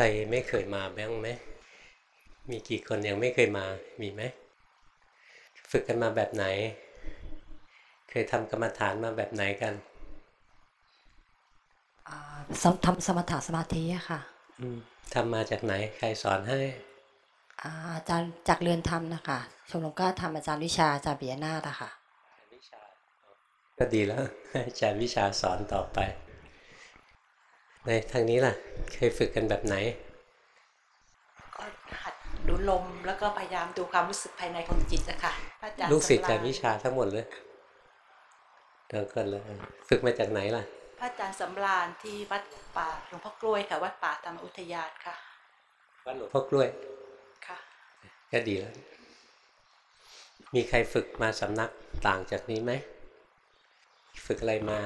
รไม่เคยมาบ้างไหม มีกี่คนยังไม่เคยมา มีไหม ฝึกกันมาแบบไหน เคยทำกรรมฐานมาแบบไหนกันอ่าสมทำสมถะสมาธิอะค่ะอืมทำมาจากไหน ใครสอนให้อ่าอาจารย์จากเรือนธรรมนะคะชมรมก็ทำอาจารย์วิชาอาจารย์ปิยนาถอะค่ะก็ดีแล้วให้อาจารย์วิชาสอนต่อไป ในทางนี้ล่ะ เคยฝึกกันแบบไหน ก็หัดดูลมแล้วก็พยายามดูความรู้สึกภายในของจิตนะคะพระอาจารย์ลูกศิษย์อาสำจารย์วิชาทั้งหมดเลยเดี๋ยวก่อนเลยฝึกมาจากไหนล่ะ พระอาจารย์สำราญที่วัดป่าหลวงพ่อกล้วยค่ะวัดป่าธรรมอุทยานค่ะวัดหลวงพ่อกล้วยค่ะก็ดีแล้ว มีใครฝึกมาสำนักต่างจากนี้ไหม ฝึกอะไรมา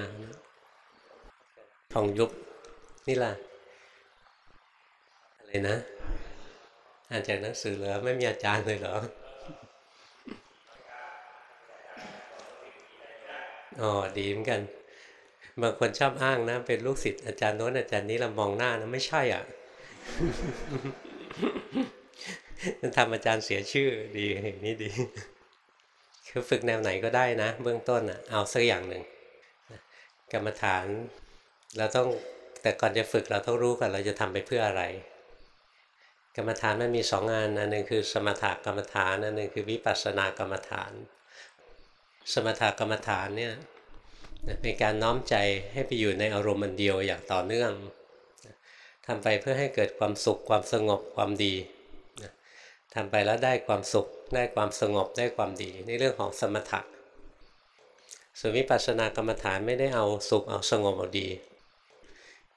ทองยุบ นี่ล่ะอะไรนะอ่านจากหนังสือเหรอไม่มีอาจารย์เลยเหรออ๋อดีเหมือนกัน บางคนชอบอ้างนะ เป็นลูกศิษย์อาจารย์โน้นอาจารย์นี้เรามองหน้านะไม่ใช่อะมันทำอาจารย์เสียชื่อดีอย่างนี้ดี คือฝึกแนวไหนก็ได้นะ เบื้องต้นอะเอาสักอย่างหนึ่งกรรมฐานเราต้อง แต่ก่อนจะฝึกเราต้องรู้ก่อนเราจะทำไปเพื่ออะไร กรรมฐานมันมีสองงานอันหนึ่งคือสมถกรรมฐานอันหนึ่งคือวิปัสสนากรรมฐาน สมถกรรมฐานเนี่ยเป็นการน้อมใจให้ไปอยู่ในอารมณ์อันเดียวอย่างต่อเนื่องทำไปเพื่อให้เกิดความสุขความสงบความดีทำไปแล้วได้ความสุขได้ความสงบได้ความดีในเรื่องของสมถะส่วนวิปัสสนากรรมฐานไม่ได้เอาสุขเอาสงบเอาดี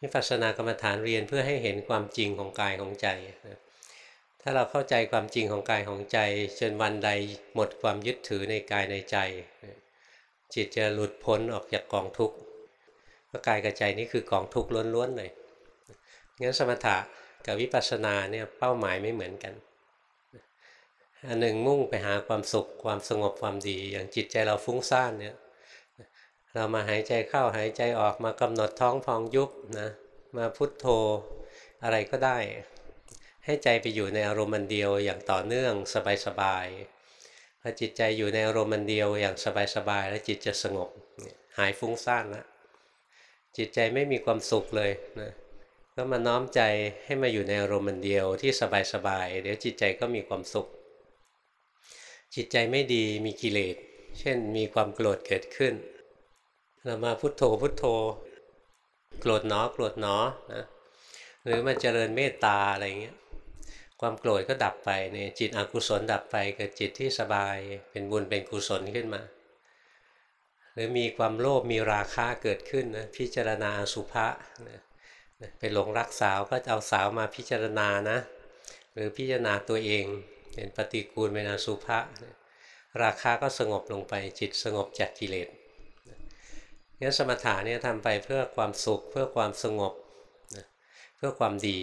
วิปัสสนากรรมฐานเรียนเพื่อให้เห็นความจริงของกายของใจ ถ้าเราเข้าใจความจริงของกายของใจจนวันใดหมดความยึดถือในกายในใจ จิตจะหลุดพ้นออกจากกองทุกข์เพราะกายกับใจนี่คือกองทุกข์ล้วนๆเลยงั้นสมถะกับวิปัสสนาเนี่ยเป้าหมายไม่เหมือนกันอันหนึ่งมุ่งไปหาความสุขความสงบความดี อย่างจิตใจเราฟุ้งซ่านเนี่ยเรามาหายใจเข้าหายใจออกมากำหนดท้องพองยุบนะ มาพุทโธอะไรก็ได้ ให้ใจไปอยู่ในอารมณ์เดียวอย่างต่อเนื่องสบายๆพอจิตใจอยู่ในอารมณ์เดียวอย่างสบายๆแล้วจิตจะสงบหายฟุ้งซ่านแล้วจิตใจไม่มีความสุขเลยนะก็มาน้อมใจให้มาอยู่ในอารมณ์เดียวที่สบายๆเดี๋ยวจิตใจก็มีความสุข จิตใจไม่ดีมีกิเลสเช่นมีความโกรธเกิดขึ้นเรามาพุโทโธพุโทโธ โกรธหนอโกรธหนอนะหรือมาเจริญเมตตาอะไรเงี้ยความโกรธก็ดับไปเนี่ยจิตอกุศลดับไปเกิดจิตที่สบายเป็นบุญเป็นกุศลขึ้นมา หรือมีความโลภมีราคะเกิดขึ้นนะพิจารณาสุภะนะไปหลงรักสาวก็เอาสาวมาพิจารณานะ หรือพิจารณาตัวเองเป็นปฏิกูลเป็นอสุภะราคาก็สงบลงไปจิตสงบจากกิเลส งั้นสมถะเนี่ยทำไปเพื่อความสุขเพื่อความสงบเพื่อความดี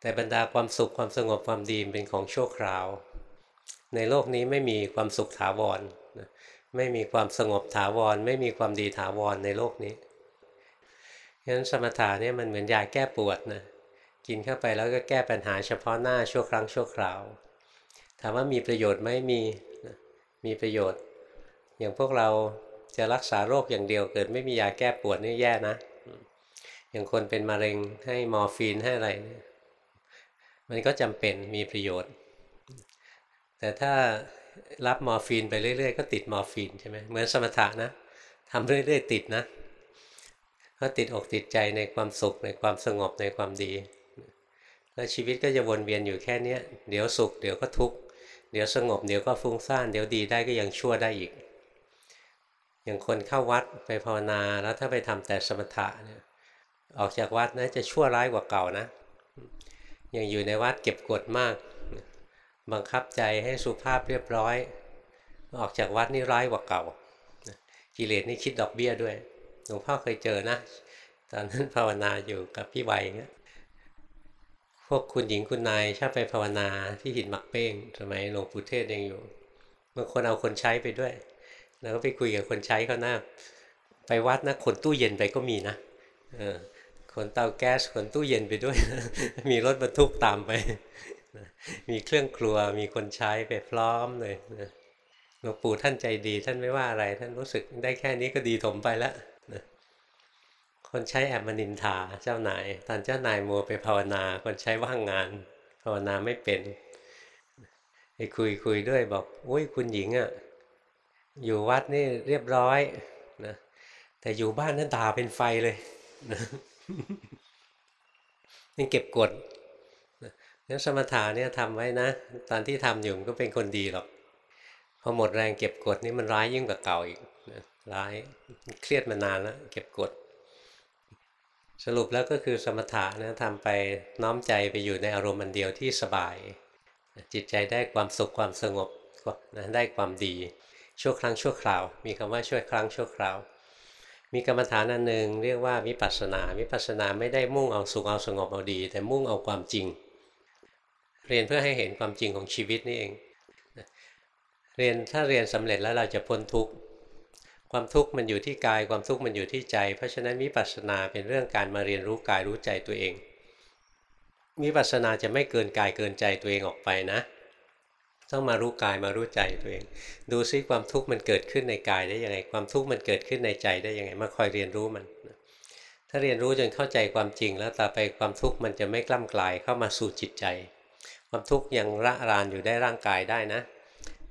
แต่บรรดาความสุขความสงบความดีเป็นของชั่วคราว ในโลกนี้ไม่มีความสุขถาวรไม่มีความสงบถาวร ไม่มีความดีถาวรในโลกนี้ฉะนั้นสมถะเนี่ยมันเหมือนยาแก้ปวดนะกินเข้าไปแล้วก็แก้ปัญหาเฉพาะหน้าชั่วครั้งชั่วคราว ถามว่ามีประโยชน์ไหมมีมีประโยชน์ อย่างพวกเรา จะรักษาโรคอย่างเดียวเกิดไม่มียาแก้ปวดนี่แย่นะอย่างคนเป็นมะเร็งให้มอร์ฟีนให้อะไร มันก็จำเป็นมีประโยชน์ แต่ถ้ารับมอร์ฟีนไปเรื่อย ๆ ก็ติดมอร์ฟีนใช่ไหมเหมือนสมถะนะทำเรื่อย ๆ ติดนะก็ติดอกติดใจในความสุขในความสงบในความดี แล้วชีวิตก็จะวนเวียนอยู่แค่นี้เดี๋ยวสุข เดี๋ยวก็ทุกข์เดี๋ยวสงบ เดี๋ยวก็ฟุ้งซ่าน เดี๋ยวดีได้ก็ยังชั่วได้อีก อย่างคนเข้าวัดไปภาวนาแล้วถ้าไปทำแต่สมถะเนี่ยออกจากวัดนะจะชั่วร้ายกว่าเก่านะอย่างอยู่ในวัดเก็บกดมาก บังคับใจให้สุภาพเรียบร้อย ออกจากวัดนี่ร้ายกว่าเก่ากิเลสนี่คิดดอกเบี้ยด้วยหลวงพ่อเคยเจอนะตอนนั้นภาวนาอยู่กับพี่ไวเงี้ยพวกคุณหญิงคุณนายชอบไปภาวนาที่หินหมักเป้งสมัยหลวงปู่เทศยังอยู่บางคนเอาคนใช้ไปด้วย แล้วก็ไปคุยกับคนใช้เขาหน้า ไปวัดนะขนตู้เย็นไปก็มีนะออขนเตาแก๊สขนตู้เย็นไปด้วย มีรถบรรทุกตามไป มีเครื่องครัวมีคนใช้ไปพร้อมเลยหลวงปู่ท่านใจดี ท่านไม่ว่าอะไร ท่านรู้สึกได้แค่นี้ก็ดีถมไปแล้วคนใช้แอบมานินทาเจ้านายตอนเจ้านายมัวไปภาวนา คนใช้ว่างงาน ภาวนาไม่เป็นไปคุยคุยด้วยบอกโอ้ยคุณหญิงอะ่ะ อยู่วัดนี่เรียบร้อยนะแต่อยู่บ้านนั่นด่าเป็นไฟเลยนะนี่เก็บกดนั้นสมถะเนี่ยทำไว้นะ ตอนที่ทำอยู่มันก็เป็นคนดีหรอก พอหมดแรงเก็บกดนี่มันร้ายยิ่งกว่าเก่าอีกนะร้ายเครียดมานานแล้วเก็บกด สรุปแล้วก็คือสมถะนะทำไปน้อมใจไปอยู่ในอารมณ์อันเดียวที่สบาย จิตใจได้ความสุขความสงบนะได้ความดี ชั่วครั้งชั่วคราว มีคำว่าชั่วครั้งชั่วคราว มีกรรมฐานอันหนึ่งเรียกว่าวิปัสสนาวิปัสสนาไม่ได้มุ่งเอาสุขเอาสงบเอาดี แต่มุ่งเอาความจริง เรียนเพื่อให้เห็นความจริงของชีวิตนี่เอง เรียนถ้าเรียนสำเร็จแล้วเราจะพ้นทุกข์ความทุกข์มันอยู่ที่กายความทุกข์มันอยู่ที่ใจ เพราะฉะนั้นวิปัสสนาเป็นเรื่องการมาเรียนรู้กายรู้ใจตัวเองวิปัสสนาจะไม่เกินกายเกินใจตัวเองออกไปนะ ต้องมารู้กายมารู้ใจตัวเอง ดูซิความทุกข์มันเกิดขึ้นในกายได้ยังไง ความทุกข์มันเกิดขึ้นในใจได้ยังไง มาคอยเรียนรู้มัน ถ้าเรียนรู้จนเข้าใจความจริง แล้วต่อไปความทุกข์มันจะไม่กล้ำกลายเข้ามาสู่จิตใจ ความทุกข์ยังระรานอยู่ได้ร่างกายได้นะ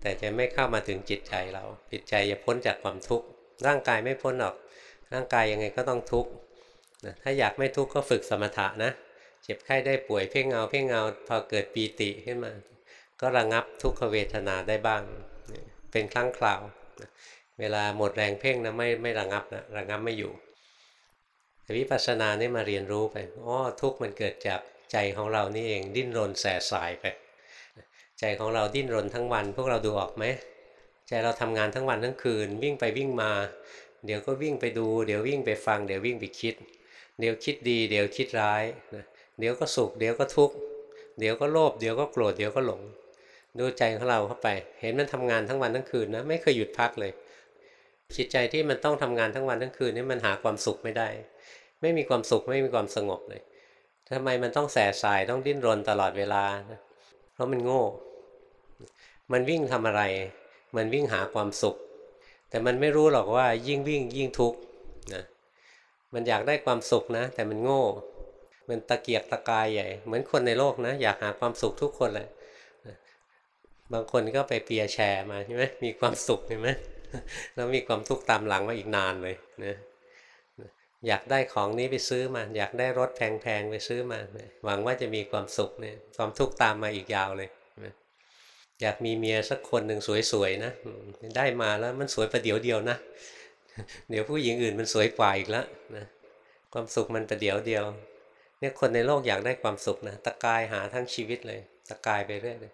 แต่จะไม่เข้ามาถึงจิตใจเรา จิตใจจะพ้นจากความทุกข์ ร่างกายไม่พ้นหรอก ร่างกายยังไงก็ต้องทุกข์ถ้าอยากไม่ทุกข์ก็ฝึกสมถะนะ เจ็บไข้ได้ป่วยเพ่งเงาเพ่งเงาพอเกิดปีติขึ้นมา ก็ระงับทุกขเวทนาได้บ้าง เป็นครั้งคราว เวลาหมดแรงเพ่งนะไม่ไม่ระงับนะระงับไม่อยู่แต่วิปัสสนานี่มาเรียนรู้ไปอ๋อทุกข์มันเกิดจากใจของเรานี่เองดิ้นรนแสสายไป ใจของเราดิ้นรนทั้งวัน พวกเราดูออกไหมใจเราทำงานทั้งวันทั้งคืน วิ่งไปวิ่งมา เดี๋ยวก็วิ่งไปดู เดี๋ยววิ่งไปฟัง เดี๋ยววิ่งไปคิด เดี๋ยวคิดดี เดี๋ยวคิดร้าย เดี๋ยวก็สุข เดี๋ยวก็ทุกข์ เดี๋ยวก็โลภ เดี๋ยวก็โกรธ เดี๋ยวก็หลง ดูใจของเราเข้าไป เห็นมันทำงานทั้งวันทั้งคืนนะไม่เคยหยุดพักเลย จิตใจที่มันต้องทำงานทั้งวันทั้งคืนนี่มันหาความสุขไม่ได้ ไม่มีความสุขไม่มีความสงบเลยทำไมมันต้องแสสายต้องดิ้นรนตลอดเวลา เพราะมันโง่ มันวิ่งทำอะไร มันวิ่งหาความสุข แต่มันไม่รู้หรอกว่ายิ่งวิ่งยิ่งทุกข์นะมันอยากได้ความสุขนะ แต่มันโง่ มันตะเกียกตะกายใหญ่ เหมือนคนในโลกนะ อยากหาความสุขทุกคนเลย บางคนก็ไปเปียแชร์มาใช่ไหมมีความสุขเห็นไหมแล้วมีความทุกข์ตามหลังมาอีกนานเลยนะอยากได้ของนี้ไปซื้อมา อยากได้รถแพงๆไปซื้อมา หวังว่าจะมีความสุขเนี่ยความทุกข์ตามมาอีกยาวเลยอยากมีเมียสักคนหนึ่งสวยๆนะได้มาแล้วมันสวยประเดี๋ยวเดียวนะเดี๋ยวผู้หญิงอื่นมันสวยกว่าอีกแล้วนะความสุขมันประเดี๋ยวเดียว เนี่ยคนในโลกอยากได้ความสุขนะตะกายหาทั้งชีวิตเลย ตะกายไปเรื่อยเลย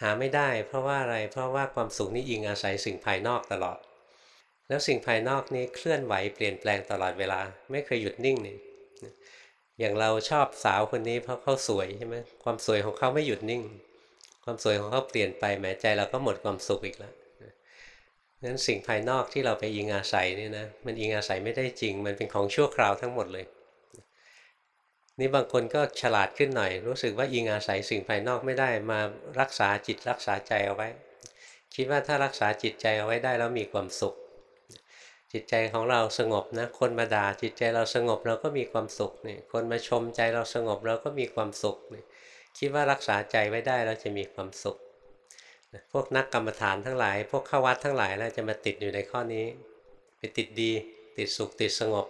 หาไม่ได้เพราะว่าอะไรเพราะว่าความสุขนี่อิงอาศัยสิ่งภายนอกตลอด แล้วสิ่งภายนอกนี้เคลื่อนไหวเปลี่ยนแปลงตลอดเวลา ไม่เคยหยุดนิ่งนี่อย่างเราชอบสาวคนนี้เพราะเขาสวยใช่ไหมความสวยของเขาไม่หยุดนิ่ง ความสวยของเขาเปลี่ยนไปแหมใจเราก็หมดความสุขอีกแล้วนั้นสิ่งภายนอกที่เราไปอิงอาศัยนี่นะมันอิงอาศัยไม่ได้จริง มันเป็นของชั่วคราวทั้งหมดเลย นี่บางคนก็ฉลาดขึ้นหน่อย รู้สึกว่าอิงอาศัยสิ่งภายนอกไม่ได้มารักษาจิตรักษาใจเอาไว้ คิดว่าถ้ารักษาจิตใจเอาไว้ได้แล้วมีความสุข จิตใจของเราสงบนะ คนมาด่าจิตใจเราสงบเราก็มีความสุขนี่คนมาชมใจเราสงบเราก็มีความสุขนี่คิดว่ารักษาใจไว้ได้เราจะมีความสุข พวกนักกรรมฐานทั้งหลาย พวกข้าวัดทั้งหลายแล้วจะมาติดอยู่ในข้อนี้ ไปติดดี ติดสุขติดสงบ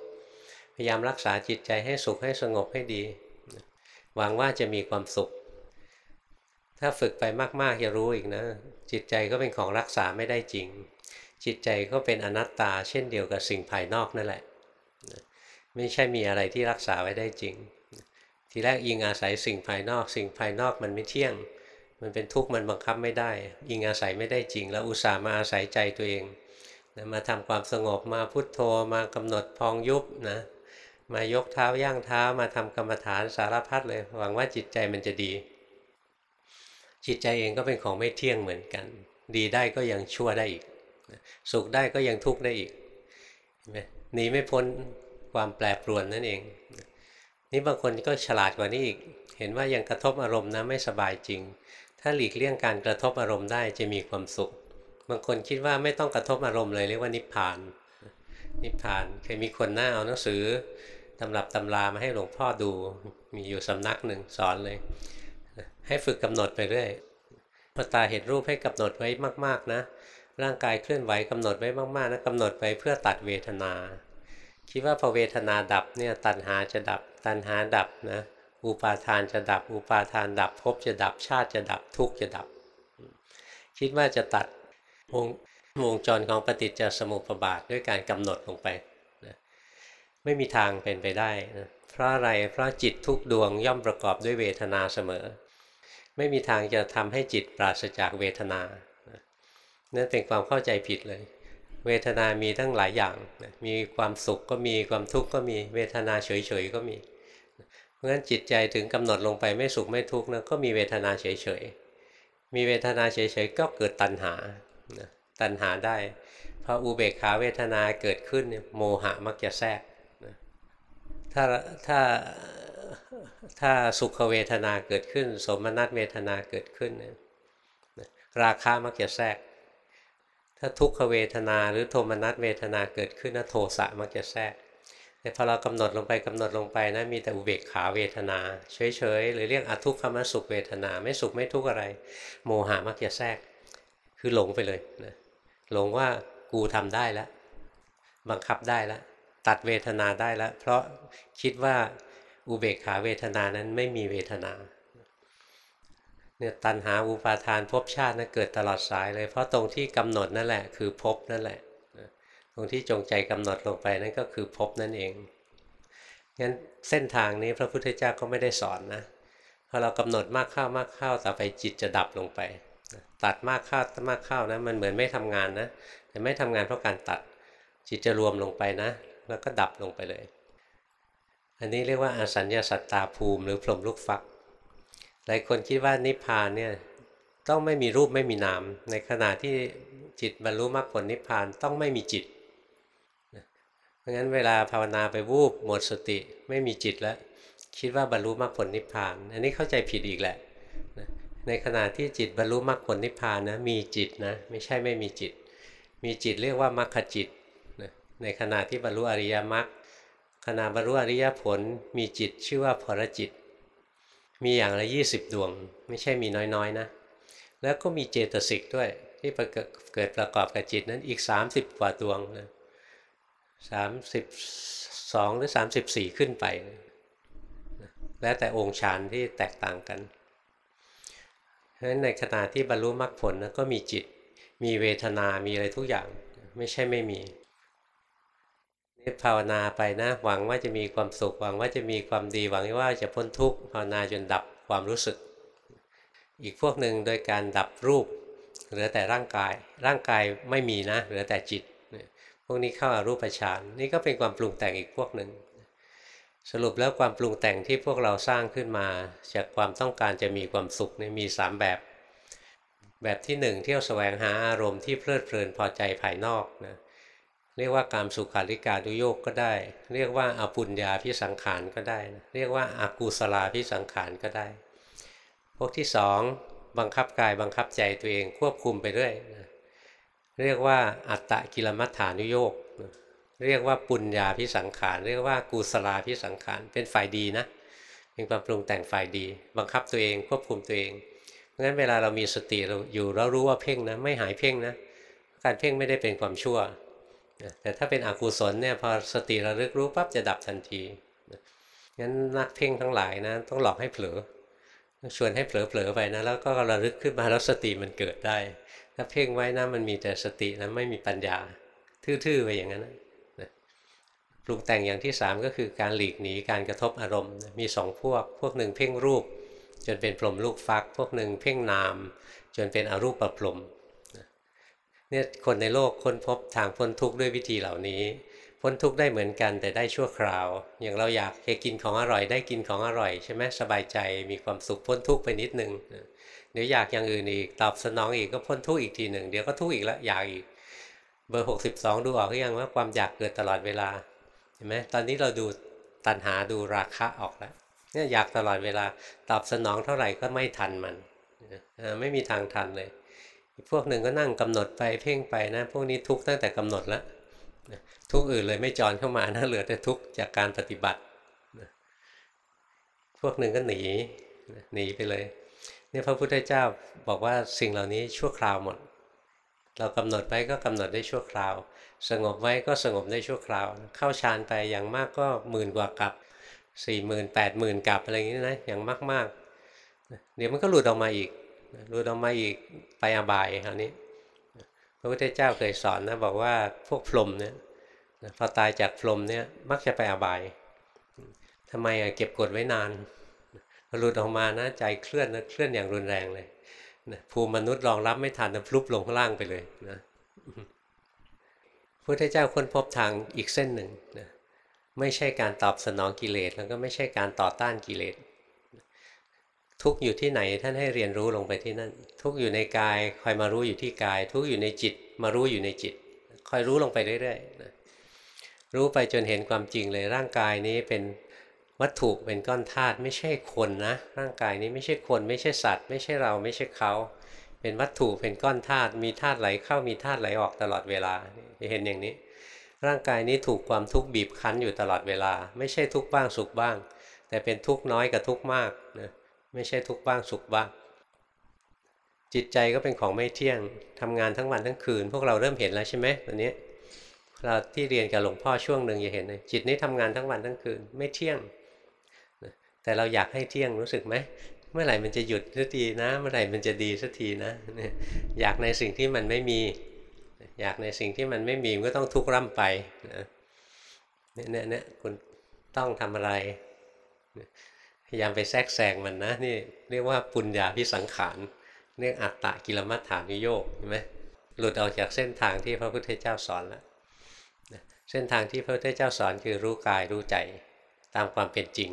พยายามรักษาจิตใจให้สุขให้สงบให้ดี หวังว่าจะมีความสุข ถ้าฝึกไปมากๆจะรู้อีกนะ จิตใจก็เป็นของรักษาไม่ได้จริง จิตใจก็เป็นอนัตตา เช่นเดียวกับสิ่งภายนอกนั่นแหละ ไม่ใช่มีอะไรที่รักษาไว้ได้จริง ทีแรกยิงอาศัยสิ่งภายนอก สิ่งภายนอกมันไม่เที่ยง มันเป็นทุกข์มันบังคับไม่ได้ยิงอาศัยไม่ได้จริง แล้วอุตส่าห์มาอาศัยใจตัวเองนะมาทำความสงบมาพุทโธมากำหนดพองยุบนะ มายกเท้าย่างเท้ามาทำกรรมฐานสารพัดเลย หวังว่าจิตใจมันจะดี จิตใจเองก็เป็นของไม่เที่ยงเหมือนกัน ดีได้ก็ยังชั่วได้อีก สุขได้ก็ยังทุกข์ได้อีกหนีไม่พ้นความแปรปรวนนั่นเอง นี่บางคนก็ฉลาดกว่านี้อีก เห็นว่ายังกระทบอารมณ์นะไม่สบายจริง ถ้าหลีกเลี่ยงการกระทบอารมณ์ได้จะมีความสุข บางคนคิดว่าไม่ต้องกระทบอารมณ์เลยเรียกว่านิพพาน นิพพานเคยมีคนหน้าเอาหนังสือตำรับตำรามาให้หลวงพ่อดู มีอยู่สำนักหนึ่งสอนเลย ให้ฝึกกำหนดไปเรื่อยพอตาเห็นรูปให้กำหนดไว้มาก ๆนะ ร่างกายเคลื่อนไหวกำหนดไว้มากๆนะกำหนดไปเพื่อตัดเวทนา คิดว่าพอเวทนาดับเนี่ยตัณหาจะดับ ตัณหาดับนะอุปาทานจะดับ อุปาทานดับภพจะดับชาติจะดับทุกข์จะดับ คิดว่าจะตัดวง วงจรของปฏิจจสมุปบาทด้วยการกำหนดลงไปนะไม่มีทางเป็นไปได้นะเพราะอะไรเพราะจิตทุกดวงย่อมประกอบด้วยเวทนาเสมอ ไม่มีทางจะทำให้จิตปราศจากเวทนานะนั่นเป็นความเข้าใจผิดเลย เวทนามีทั้งหลายอย่างนะมีความสุขก็มีความทุกข์ก็มีเวทนาเฉยๆก็มีเพราะฉะนั้นจิตใจถึงกำหนดลงไปไม่สุขไม่ทุกข์นะก็มีเวทนาเฉยๆมีเวทนาเฉยๆก็เกิดตัณหานะ ตัณหาได้พออุเบกขาเวทนาเกิดขึ้นโมหะมักจะแทรกถ้าถ้าถ้าสุขเวทนาเกิดขึ้น สมนัตเวทนาเกิดขึ้น ราคะมักจะแทรก ถ้าทุกขเวทนาหรือโทมนัสเวทนาเกิดขึ้นนะโทสะมักจะแทรกแต่พอเรากำหนดลงไปกำหนดลงไปนะมีแต่อุเบกขาเวทนาเฉยๆหรือเรียกอทุกขมสุขเวทนาไม่สุขไม่ทุกข์อะไร โมหะมักจะแทรก คือหลงไปเลยนะ หลงว่ากูทำได้แล้ว บังคับได้แล้ว ตัดเวทนาได้แล้ว เพราะคิดว่าอุเบกขาเวทนานั้นไม่มีเวทนาเนี่ยตัณหาอุปาทานภพชาตินะเกิดตลอดสายเลย เพราะตรงที่กำหนดนั่นแหละ คือภพนั่นแหละ ตรงที่จงใจกำหนดลงไปนั่นก็คือภพนั่นเองงั้นเส้นทางนี้พระพุทธเจ้าก็ไม่ได้สอนนะพอเรากำหนดมากเข้ามากเข้าต่อไปจิตจะดับลงไป ตัดมากเข้ามากเข้านะมันเหมือนไม่ทำงานนะแต่ไม่ทำงานเพราะการตัดจิตจะรวมลงไปนะ แล้วก็ดับลงไปเลย อันนี้เรียกว่าอาสัญญาสัตตาภูมิหรือพรหมลูกฟัก หลายคนคิดว่านิพพานเนี่ยต้องไม่มีรูปไม่มีนาม ในขณะที่จิตบรรลุมรรคผลนิพพานต้องไม่มีจิตเพราะงั้นเวลาภาวนาไปวูบหมดสติไม่มีจิตแล้วคิดว่าบรรลุมรรคผลนิพพาน อันนี้เข้าใจผิดอีกแหละ ในขณะที่จิตบรรลุมรรคผลนิพพานนะมีจิตนะไม่ใช่ไม่มีจิต มีจิตเรียกว่ามรรคจิตในขณะที่บรรลุอริยมรรคขณะบรรลุอริยผลมีจิตชื่อว่าพรจิต มีอย่างละยี่สิบดวง ไม่ใช่มีน้อยๆนะแล้วก็มีเจตสิกด้วยที่เกิดประกอบกับจิตนั้นอีก 30 กว่าดวงนะสามสิบสองหรือ 34 ขึ้นไป แล้วแต่องค์ฌานที่แตกต่างกัน เพราะฉะนั้นในขณะที่บรรลุมรรคผลนะก็มีจิต มีเวทนา มีอะไรทุกอย่าง ไม่ใช่ไม่มีนี่ภาวนาไปนะ หวังว่าจะมีความสุข หวังว่าจะมีความดี หวังว่าจะพ้นทุกข์ ภาวนาจนดับความรู้สึก อีกพวกหนึ่งโดยการดับรูป เหลือแต่ร่างกาย ร่างกายไม่มีนะ เหลือแต่จิต พวกนี้เข้าอารูปฌาน นี่ก็เป็นความปรุงแต่งอีกพวกหนึ่ง สรุปแล้วความปรุงแต่งที่พวกเราสร้างขึ้นมา จากความต้องการจะมีความสุขนี่มี 3 แบบ แบบที่ 1 เที่ยวแสวงหาอารมณ์ที่เพลิดเพลินพอใจภายนอกนะเรียกว่าการสุขาริการุโยกก็ได้ เรียกว่าอปุญญาพิสังขารก็ได้นะเรียกว่าอากุศลาพิสังขารก็ได้ พวกที่สองบังคับกายบังคับใจตัวเองควบคุมไปเรื่อยนะเรียกว่าอัตตะกิลมัฏฐานุโยก เรียกว่าปุญญาพิสังขาร เรียกว่ากุศลาพิสังขาร เป็นฝ่ายดีนะเป็นความปรุงแต่งฝ่ายดี บังคับตัวเองควบคุมตัวเองเพราะฉะนั้นเวลาเรามีสติเราอยู่เรารู้ว่าเพ่งนะไม่หายเพ่งนะการเพ่งไม่ได้เป็นความชั่ว แต่ถ้าเป็นอกุศลเนี่ยพอสติระลึกรู้ปั๊บจะดับทันทีงั้นนักเพ่งทั้งหลายนะต้องหลอกให้เผลอชวนให้เผลอๆไปนะแล้วก็ระลึกขึ้นมาแล้วสติมันเกิดได้ ถ้าเพ่งไว้นะมันมีแต่สตินะไม่มีปัญญา ทื่อๆไปอย่างนั้นนะ ปรุงแต่งอย่างที่ 3 ก็คือการหลีกหนีการกระทบอารมณ์ มีสองพวก พวกหนึ่งเพ่งรูป จนเป็นพรหมลูกฟัก พวกหนึ่งเพ่งนาม จนเป็นอรูปประพรมเนี่ยคนในโลกค้นพบทางพ้นทุกข์ด้วยวิธีเหล่านี้ พ้นทุกข์ได้เหมือนกันแต่ได้ชั่วคราว อย่างเราอยากจะกินของอร่อยได้กินของอร่อยใช่ไหมสบายใจมีความสุขพ้นทุกข์ไปนิดนึงเดี๋ยวอยากอย่างอื่นอีกตอบสนองอีกก็พ้นทุกข์อีกทีหนึ่งเดี๋ยวก็ทุกข์อีกแล้วอยากอีกเบอร์หกสิบสองดูออกหรือยังว่าความอยากเกิดตลอดเวลา เห็นไหมตอนนี้เราดูตัณหาดูราคะออกแล้วเนี่ยอยากตลอดเวลาตอบสนองเท่าไหร่ก็ไม่ทันมันไม่มีทางทันเลย พวกหนึ่งก็นั่งกำหนดไปเพ่งไปนะ พวกนี้ทุกตั้งแต่กำหนดแล้วทุกอื่นเลยไม่จอนเข้ามานะเหลือแต่ทุกจากการปฏิบัติ พวกหนึ่งก็หนีหนีไปเลยเนี่ยพระพุทธเจ้าบอกว่าสิ่งเหล่านี้ชั่วคราวหมด เรากำหนดไว้ก็กำหนดได้ชั่วคราว สงบไว้ก็สงบได้ชั่วคราว เข้าฌานไปอย่างมากก็หมื่นกว่ากับสี่หมื่นแปดหมื่นกับอะไรอย่างนี้นะอย่างมากๆ เดี๋ยวมันก็หลุดออกมาอีกหลุดออกมาอีกไปอบายคราวนี้ พระพุทธเจ้าเคยสอนนะบอกว่าพวกพรหมเนี่ยพอตายจากพรหมเนี่ยมักจะไปอบายทำไมอะเก็บกดไว้นานหลุดออกมานะใจเคลื่อนนะเคลื่อนอย่างรุนแรงเลยนะภูมิมนุษย์รองรับไม่ทันนะพลุบลงข้างล่างไปเลยนะ พระพุทธเจ้าค้นพบทางอีกเส้นหนึ่งนะไม่ใช่การตอบสนองกิเลสแล้วก็ไม่ใช่การต่อต้านกิเลส ทุกอยู่ที่ไหนท่านให้เรียนรู้ลงไปที่นั่น ทุกอยู่ในกายคอยมารู้อยู่ที่กาย ทุกอยู่ในจิตมารู้อยู่ในจิต คอยรู้ลงไปเรื่อยๆนะรู้ไปจนเห็นความจริงเลยร่างกายนี้เป็นวัตถุเป็นก้อนธาตุไม่ใช่คนนะ ร่างกายนี้ไม่ใช่คน ไม่ใช่สัตว์ ไม่ใช่เราไม่ใช่เขา เป็นวัตถุเป็นก้อนธาตุมีธาตุไหลเข้ามีธาตุไหลออกตลอดเวลาจะเห็นอย่างนี้ ร่างกายนี้ถูกความทุกข์บีบคั้นอยู่ตลอดเวลา ไม่ใช่ทุกข์บ้างสุขบ้าง แต่เป็นทุกข์น้อยกับทุกข์มากนะไม่ใช่ทุกข์บ้างสุขบ้าง จิตใจก็เป็นของไม่เที่ยงทำงานทั้งวันทั้งคืน พวกเราเริ่มเห็นแล้วใช่ไหมตอนนี้เราที่เรียนกับหลวงพ่อช่วงหนึ่งจะเห็นเลยจิตนี้ทำงานทั้งวันทั้งคืนไม่เที่ยงแต่เราอยากให้เที่ยงรู้สึกไหม เมื่อไหร่มันจะหยุดสักทีนะ เมื่อไหร่มันจะดีสักทีนะอยากในสิ่งที่มันไม่มี อยากในสิ่งที่มันไม่มีมันก็ต้องทุกข์ร่ำไปนะเนี่ยเนี่ยคุณต้องทำอะไรพยายามไปแทรกแซงมันนะนี่เรียกว่าปุญญาพิสังขารเรียกอัตตะกิลมัฏฐานุโยกเห็นไหมหลุดออกจากเส้นทางที่พระพุทธเจ้าสอนแล้วเส้นทางที่พระพุทธเจ้าสอนคือรู้กายรู้ใจตามความเป็นจริง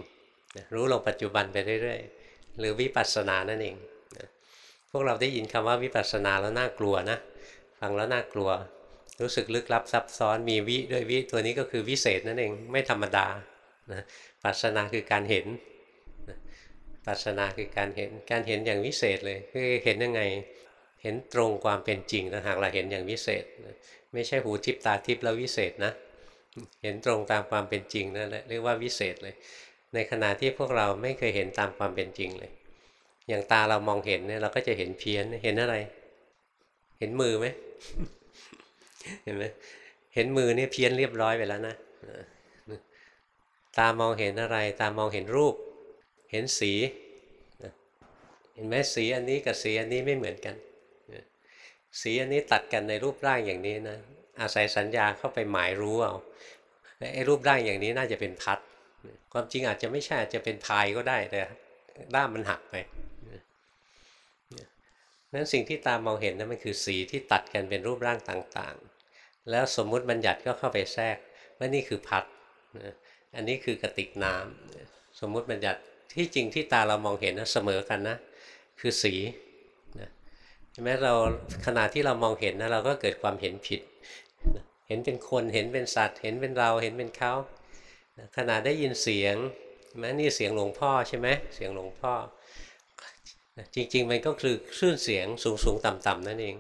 รู้ลงปัจจุบันไปเรื่อยๆ หรือวิปัสสนานั่นเองพวกเราได้ยินคำว่าวิปัสสนาแล้วน่ากลัวนะฟังแล้วน่ากลัว รู้สึกลึกลับซับซ้อนมีวิด้วยวิตัวนี้ก็คือวิเศษนั่นเองไม่ธรรมดานะปัสสนาคือการเห็นปัสสนาคือการเห็นการเห็นอย่างวิเศษเลยคือเห็นยังไงเห็นตรงความเป็นจริงนะหากเราเห็นอย่างวิเศษ ไม่ใช่หูทิพตาทิพแล้ววิเศษนะ เห็นตรงตามความเป็นจริงนั่นแหละเรียกว่าวิเศษเลย ในขณะที่พวกเราไม่เคยเห็นตามความเป็นจริงเลย อย่างตาเรามองเห็นเนี่ยเราก็จะเห็นเพี้ยนเห็นอะไร เห็นมือไหมเห็นไหมเห็นมือเนี่ยเพี้ยนเรียบร้อยไปแล้วนะตามองเห็นอะไร ตามองเห็นรูป เห็นสีเห็นไหมสีอันนี้กับสีอันนี้ไม่เหมือนกัน สีอันนี้ตัดกันในรูปร่างอย่างนี้นะอาศัยสัญญาเข้าไปหมายรู้เอาไอ้รูปร่างอย่างนี้น่าจะเป็นพัด ความจริงอาจจะไม่ใช่อาจจะเป็นพายก็ได้แต่ด้ามมันหักไปนั้นสิ่งที่ตามองเห็นนั้นมันคือสีที่ตัดกันเป็นรูปร่างต่างๆ แล้วสมมุติบัญญัติก็เข้าไปแทรกว่านี่คือพัดอันนี้คือกระติกน้ำสมมุติบัญญัติที่จริงที่ตาเรามองเห็นนะเสมอกันนะ คือสีนะแม้เราขณะที่เรามองเห็นนะเราก็เกิดความเห็นผิด เห็นเป็นคนเห็นเป็นสัตว์ เห็นเป็นเราเห็นเป็นเขา ขณะได้ยินเสียงแม้นี่เสียงหลวงพ่อใช่ไหมเสียงหลวงพ่อ จริง ๆ มันก็คือคลื่นเสียงสูงสูงต่ำต่ำนั่นเอง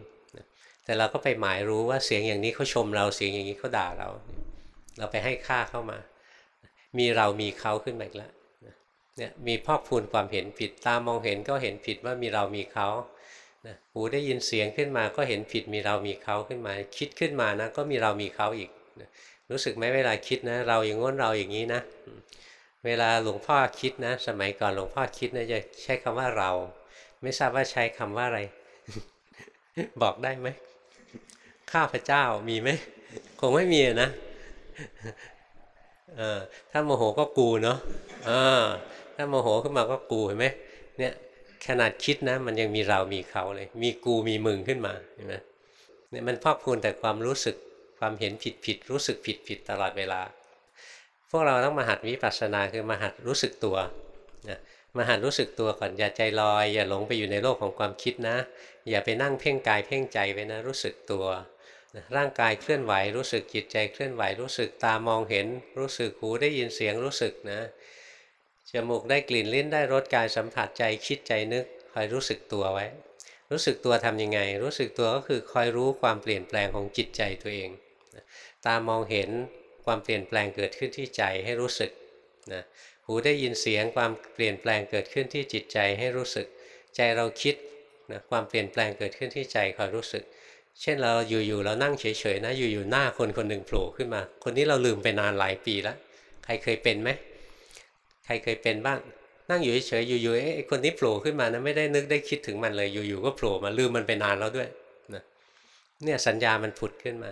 แต่เราก็ไปหมายรู้ว่าเสียงอย่างนี้เขาชมเราเสียงอย่างนี้เขาด่าเรา เราไปให้ค่าเข้ามา มีเรามีเขาขึ้นมาอีกแล้วเนี่ยมีพอกพูนความเห็นผิดตามองเห็นก็เห็นผิดว่ามีเรามีเขาหูได้ยินเสียงขึ้นมาก็เห็นผิดมีเรามีเขาขึ้นมา คิดขึ้นมานะก็มีเรามีเขาอีก รู้สึกไหมเวลาคิดนะ เราอย่างง้นเราอย่างนี้นะ เวลาหลวงพ่อคิดนะ สมัยก่อนหลวงพ่อคิดนะจะใช้คำว่าเรา ไม่ทราบว่าใช้คำว่าอะไร บอกได้ไหมข้าพเจ้ามีไหมคงไม่มีนะเออถ้าโมโหก็กูเนาะเออถ้าโมโหขึ้นมาก็กูเห็นไหมเนี่ยขนาดคิดนะ มันยังมีเรามีเขาเลย มีกูมีมึงขึ้นมาเห็นไหมเนี่ยมันพอกพูนแต่ความรู้สึก ความเห็นผิดผิดรู้สึกผิดผิดตลอดเวลา พวกเราต้องมาหัดวิปัสสนาคือมาหัดรู้สึกตัวนะมาหัดรู้สึกตัวก่อนอย่าใจลอย อย่าหลงไปอยู่ในโลกของความคิดนะ อย่าไปนั่งเพ่งกายเพ่งใจไว้นะรู้สึกตัวนะร่างกายเคลื่อนไหวรู้สึกจิตใจเคลื่อนไหวรู้สึกตามองเห็น รู้สึกหูได้ยินเสียงรู้สึกนะจมูกได้กลิ่นลิ้นได้รสกายสัมผัสใจคิดใจนึกคอยรู้สึกตัวไว้ รู้สึกตัวทำยังไง รู้สึกตัวก็คือคอยรู้ความเปลี่ยนแปลงของจิตใจตัวเอง ตามองเห็นความเปลี่ยนแปลงเกิดขึ้นที่ใจให้รู้สึกนะหูได้ยินเสียงความเปลี่ยนแปลงเกิดขึ้นที่จิตใจให้รู้สึก ใจเราคิดนะความเปลี่ยนแปลงเกิดขึ้นที่ใจคอยรู้สึก เช่นเราอยู่ๆเรานั่งเฉยๆนะอยู่ๆหน้าคนคนหนึ่งโผล่ขึ้นมา คนนี้เราลืมไปนานหลายปีแล้ว ใครเคยเป็นไหมใครเคยเป็นบ้าง นั่งอยู่เฉยๆอยู่ๆไอ้คนนี้โผล่ขึ้นมานะไม่ได้นึกได้คิดถึงมันเลยอยู่ๆก็โผล่มาลืมมันไปนานแล้วด้วยนะเนี่ยสัญญามันผุดขึ้นมา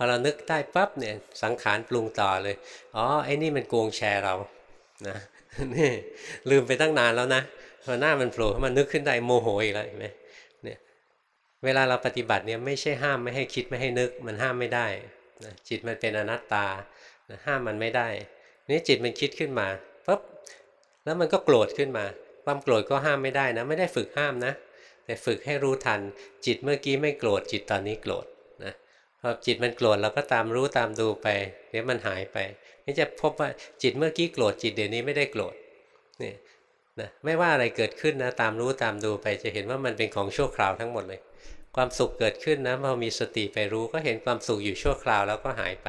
อเรานึกได้ปั๊บเนี่ยสังขารปรุงต่อเลย อ๋อไอ้นี่มันโกงแชร์เรานะนี่ลืมไปตั้งนานแล้วนะพอหน้ามันโผล่ขึ้นมานึกขึ้นได้โมโหอีกแล้วเห็นไหมเนี่ยเวลาเราปฏิบัติเนี่ยไม่ใช่ห้ามไม่ให้คิดไม่ให้นึกมันห้ามไม่ได้นะจิตมันเป็นอนัตตานะห้ามมันไม่ได้นี่จิตมันคิดขึ้นมาปุ๊บแล้วมันก็โกรธขึ้นมา ความโกรธก็ห้ามไม่ได้นะ ไม่ได้ฝึกห้ามนะ แต่ฝึกให้รู้ทัน จิตเมื่อกี้ไม่โกรธจิตตอนนี้โกรธ พอจิตมันโกรธเราก็ตามรู้ตามดูไปเดี๋ยวมันหายไป นี่จะพบว่าจิตเมื่อกี้โกรธจิตเดี๋ยวนี้ไม่ได้โกรธนี่นะไม่ว่าอะไรเกิดขึ้นนะตามรู้ตามดูไปจะเห็นว่ามันเป็นของชั่วคราวทั้งหมดเลย ความสุขเกิดขึ้นนะพอมีสติไปรู้ก็เห็นความสุขอยู่ชั่วคราวแล้วก็หายไป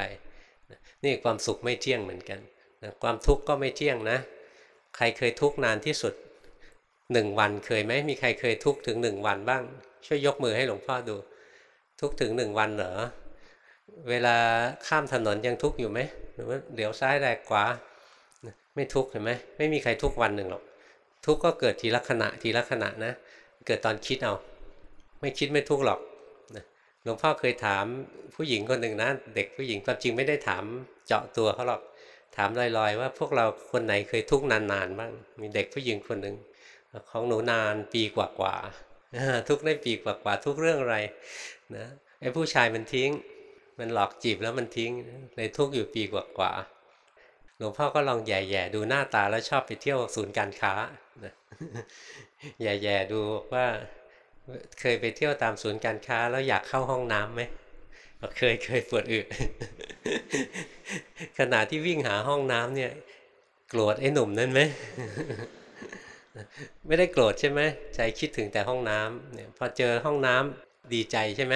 นี่ความสุขไม่เที่ยงเหมือนกันนะความทุกข์ก็ไม่เที่ยงนะ ใครเคยทุกข์นานที่สุดหนึ่งวันเคยไหมมีใครเคยทุกข์ถึงหนึ่งวันบ้าง ช่วยยกมือให้หลวงพ่อดู ทุกข์ถึงหนึ่งวันเหรอ เวลาข้ามถนนยังทุกข์อยู่ไหมหรือว่าเดี๋ยวซ้ายแรกขวาไม่ทุกข์เห็นไหมไม่มีใครทุกข์วันหนึ่งหรอกทุกข์ก็เกิดทีละขณะทีละขณะนะ เกิดตอนคิดเอา ไม่คิดไม่ทุกข์หรอกหลวงพ่อเคยถามผู้หญิงคนหนึ่งนะ เด็กผู้หญิงความจริงไม่ได้ถามเจาะตัวเขาหรอกถามลอยๆ ว่าพวกเราคนไหนเคยทุกข์นานๆบ้างมีเด็กผู้หญิงคนหนึ่งของหนูนานปีกว่าๆทุกข์ได้ปีกว่าๆทุกเรื่องอะไรนะไอ้ผู้ชายมันทิ้ง มันหลอกจีบแล้วมันทิ้งเลยทุกข์อยู่ปีกว่าๆหลวงพ่อก็ลองแย่ๆดูหน้าตาแล้วชอบไปเที่ยวศูนย์การค้านะแย่ๆดูว่าเคยไปเที่ยวตามศูนย์การค้า แล้วอยากเข้าห้องน้ำไหมเคยเคยปวดอึขณะที่วิ่งหาห้องน้ำเนี่ย โกรธไอ้หนุ่มนั่นไหมไม่ได้โกรธใช่ไหมใจคิดถึงแต่ห้องน้ำเนี่ยพอเจอห้องน้ำดีใจใช่ไหม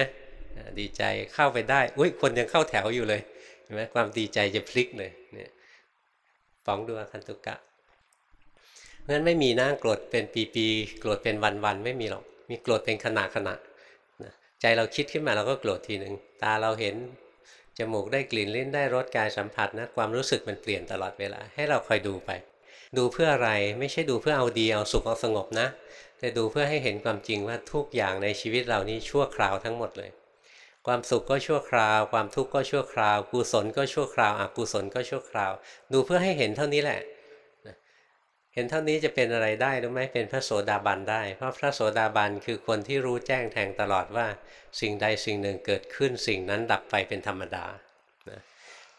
ดีใจเข้าไปได้ อุ้ยคนยังเข้าแถวอยู่เลยเห็นไหมความดีใจจะพลิกเลยเนี่ยฟ้องดูอาคันตุกะงั้นไม่มีนะโกรธเป็นปีๆโกรธเป็นวันๆไม่มีหรอก มีโกรธเป็นขณะขณะใจเราคิดขึ้นมาเราก็โกรธทีหนึ่งตาเราเห็นจมูกได้กลิ่นลิ้นได้รสกายสัมผัสนะความรู้สึกมันเปลี่ยนตลอดเวลา ให้เราคอยดูไป ดูเพื่ออะไรไม่ใช่ดูเพื่อเอาดีเอาสุขเอาสงบนะ แต่ดูเพื่อให้เห็นความจริงว่าทุกอย่างในชีวิตเรานี้ชั่วคราวทั้งหมดเลย ความสุขก็ชั่วคราว ความทุกข์ก็ชั่วคราว กุศลก็ชั่วคราวอกุศลก็ชั่วคราว ดูเพื่อให้เห็นเท่านี้แหละ เห็นเท่านี้จะเป็นอะไรได้รู้ไหมเป็นพระโสดาบันได้ เพราะพระโสดาบันคือคนที่รู้แจ้งแทงตลอดว่า สิ่งใดสิ่งหนึ่งเกิดขึ้นสิ่งนั้นดับไปเป็นธรรมดา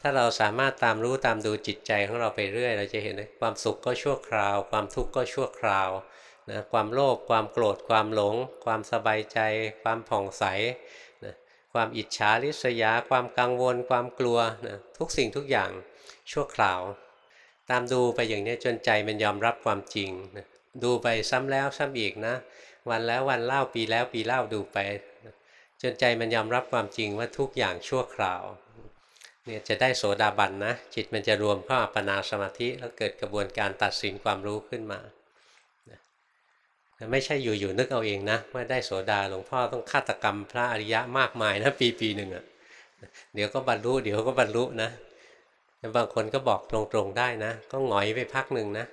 ถ้าเราสามารถตามรู้ตามดูจิตใจของเราไปเรื่อย เราจะเห็นความสุขก็ชั่วคราว ความทุกข์ก็ชั่วคราวนะความโลภความโกรธความหลง ความสบายใจ ความผ่องใส ความอิจฉาริษยา ความกังวล ความกลัวนะทุกสิ่งทุกอย่างชั่วคราว ตามดูไปอย่างนี้จนใจมันยอมรับความจริงดูไปซ้ำแล้วซ้ำอีกนะ วันแล้ววันเล่าปีแล้วปีเล่าดูไป จนใจมันยอมรับความจริงว่าทุกอย่างชั่วคราวเนี่ยจะได้โสดาบันนะจิตมันจะรวมเข้าอัปปนาสมาธิแล้วเกิดกระบวนการตัดสินความรู้ขึ้นมา ไม่ใช่อยู่ๆนึกเอาเองนะว่าได้โสดาหลวงพ่อต้องฆาตกรรมพระอริยะมากมายนะปีปีหนึ่งอะ่ะเดี๋ยวก็บรรลุเดี๋ยวก็บรรลุนะบางคนก็บอกตรงๆได้นะ ก็หงอยไปพักหนึ่งนะ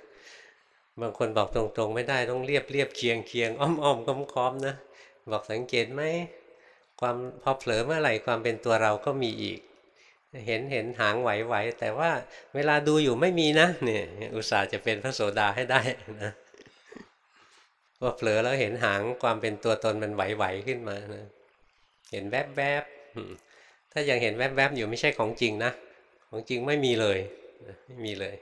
บางคนบอกตรงๆ ไม่ได้ต้องเรียบเรียบเคียงเคียงอ้อมอ้อมค้อมค้อมนะบอกสังเกตไหมความพอเผลอเมื่อไหร่ความเป็นตัวเราก็มีอีก เห็นเห็นหางไหวๆแต่ว่าเวลาดูอยู่ไม่มีนะเนี่ยอุตส่าห์จะเป็นพระโสดาให้ได้นะ พอเผลอแล้วเห็นหางความเป็นตัวตนมันไหวๆขึ้นมานะเห็นแวบๆถ้ายังเห็นแวบๆอยู่ไม่ใช่ของจริงนะ ของจริงไม่มีเลยไม่มีเลย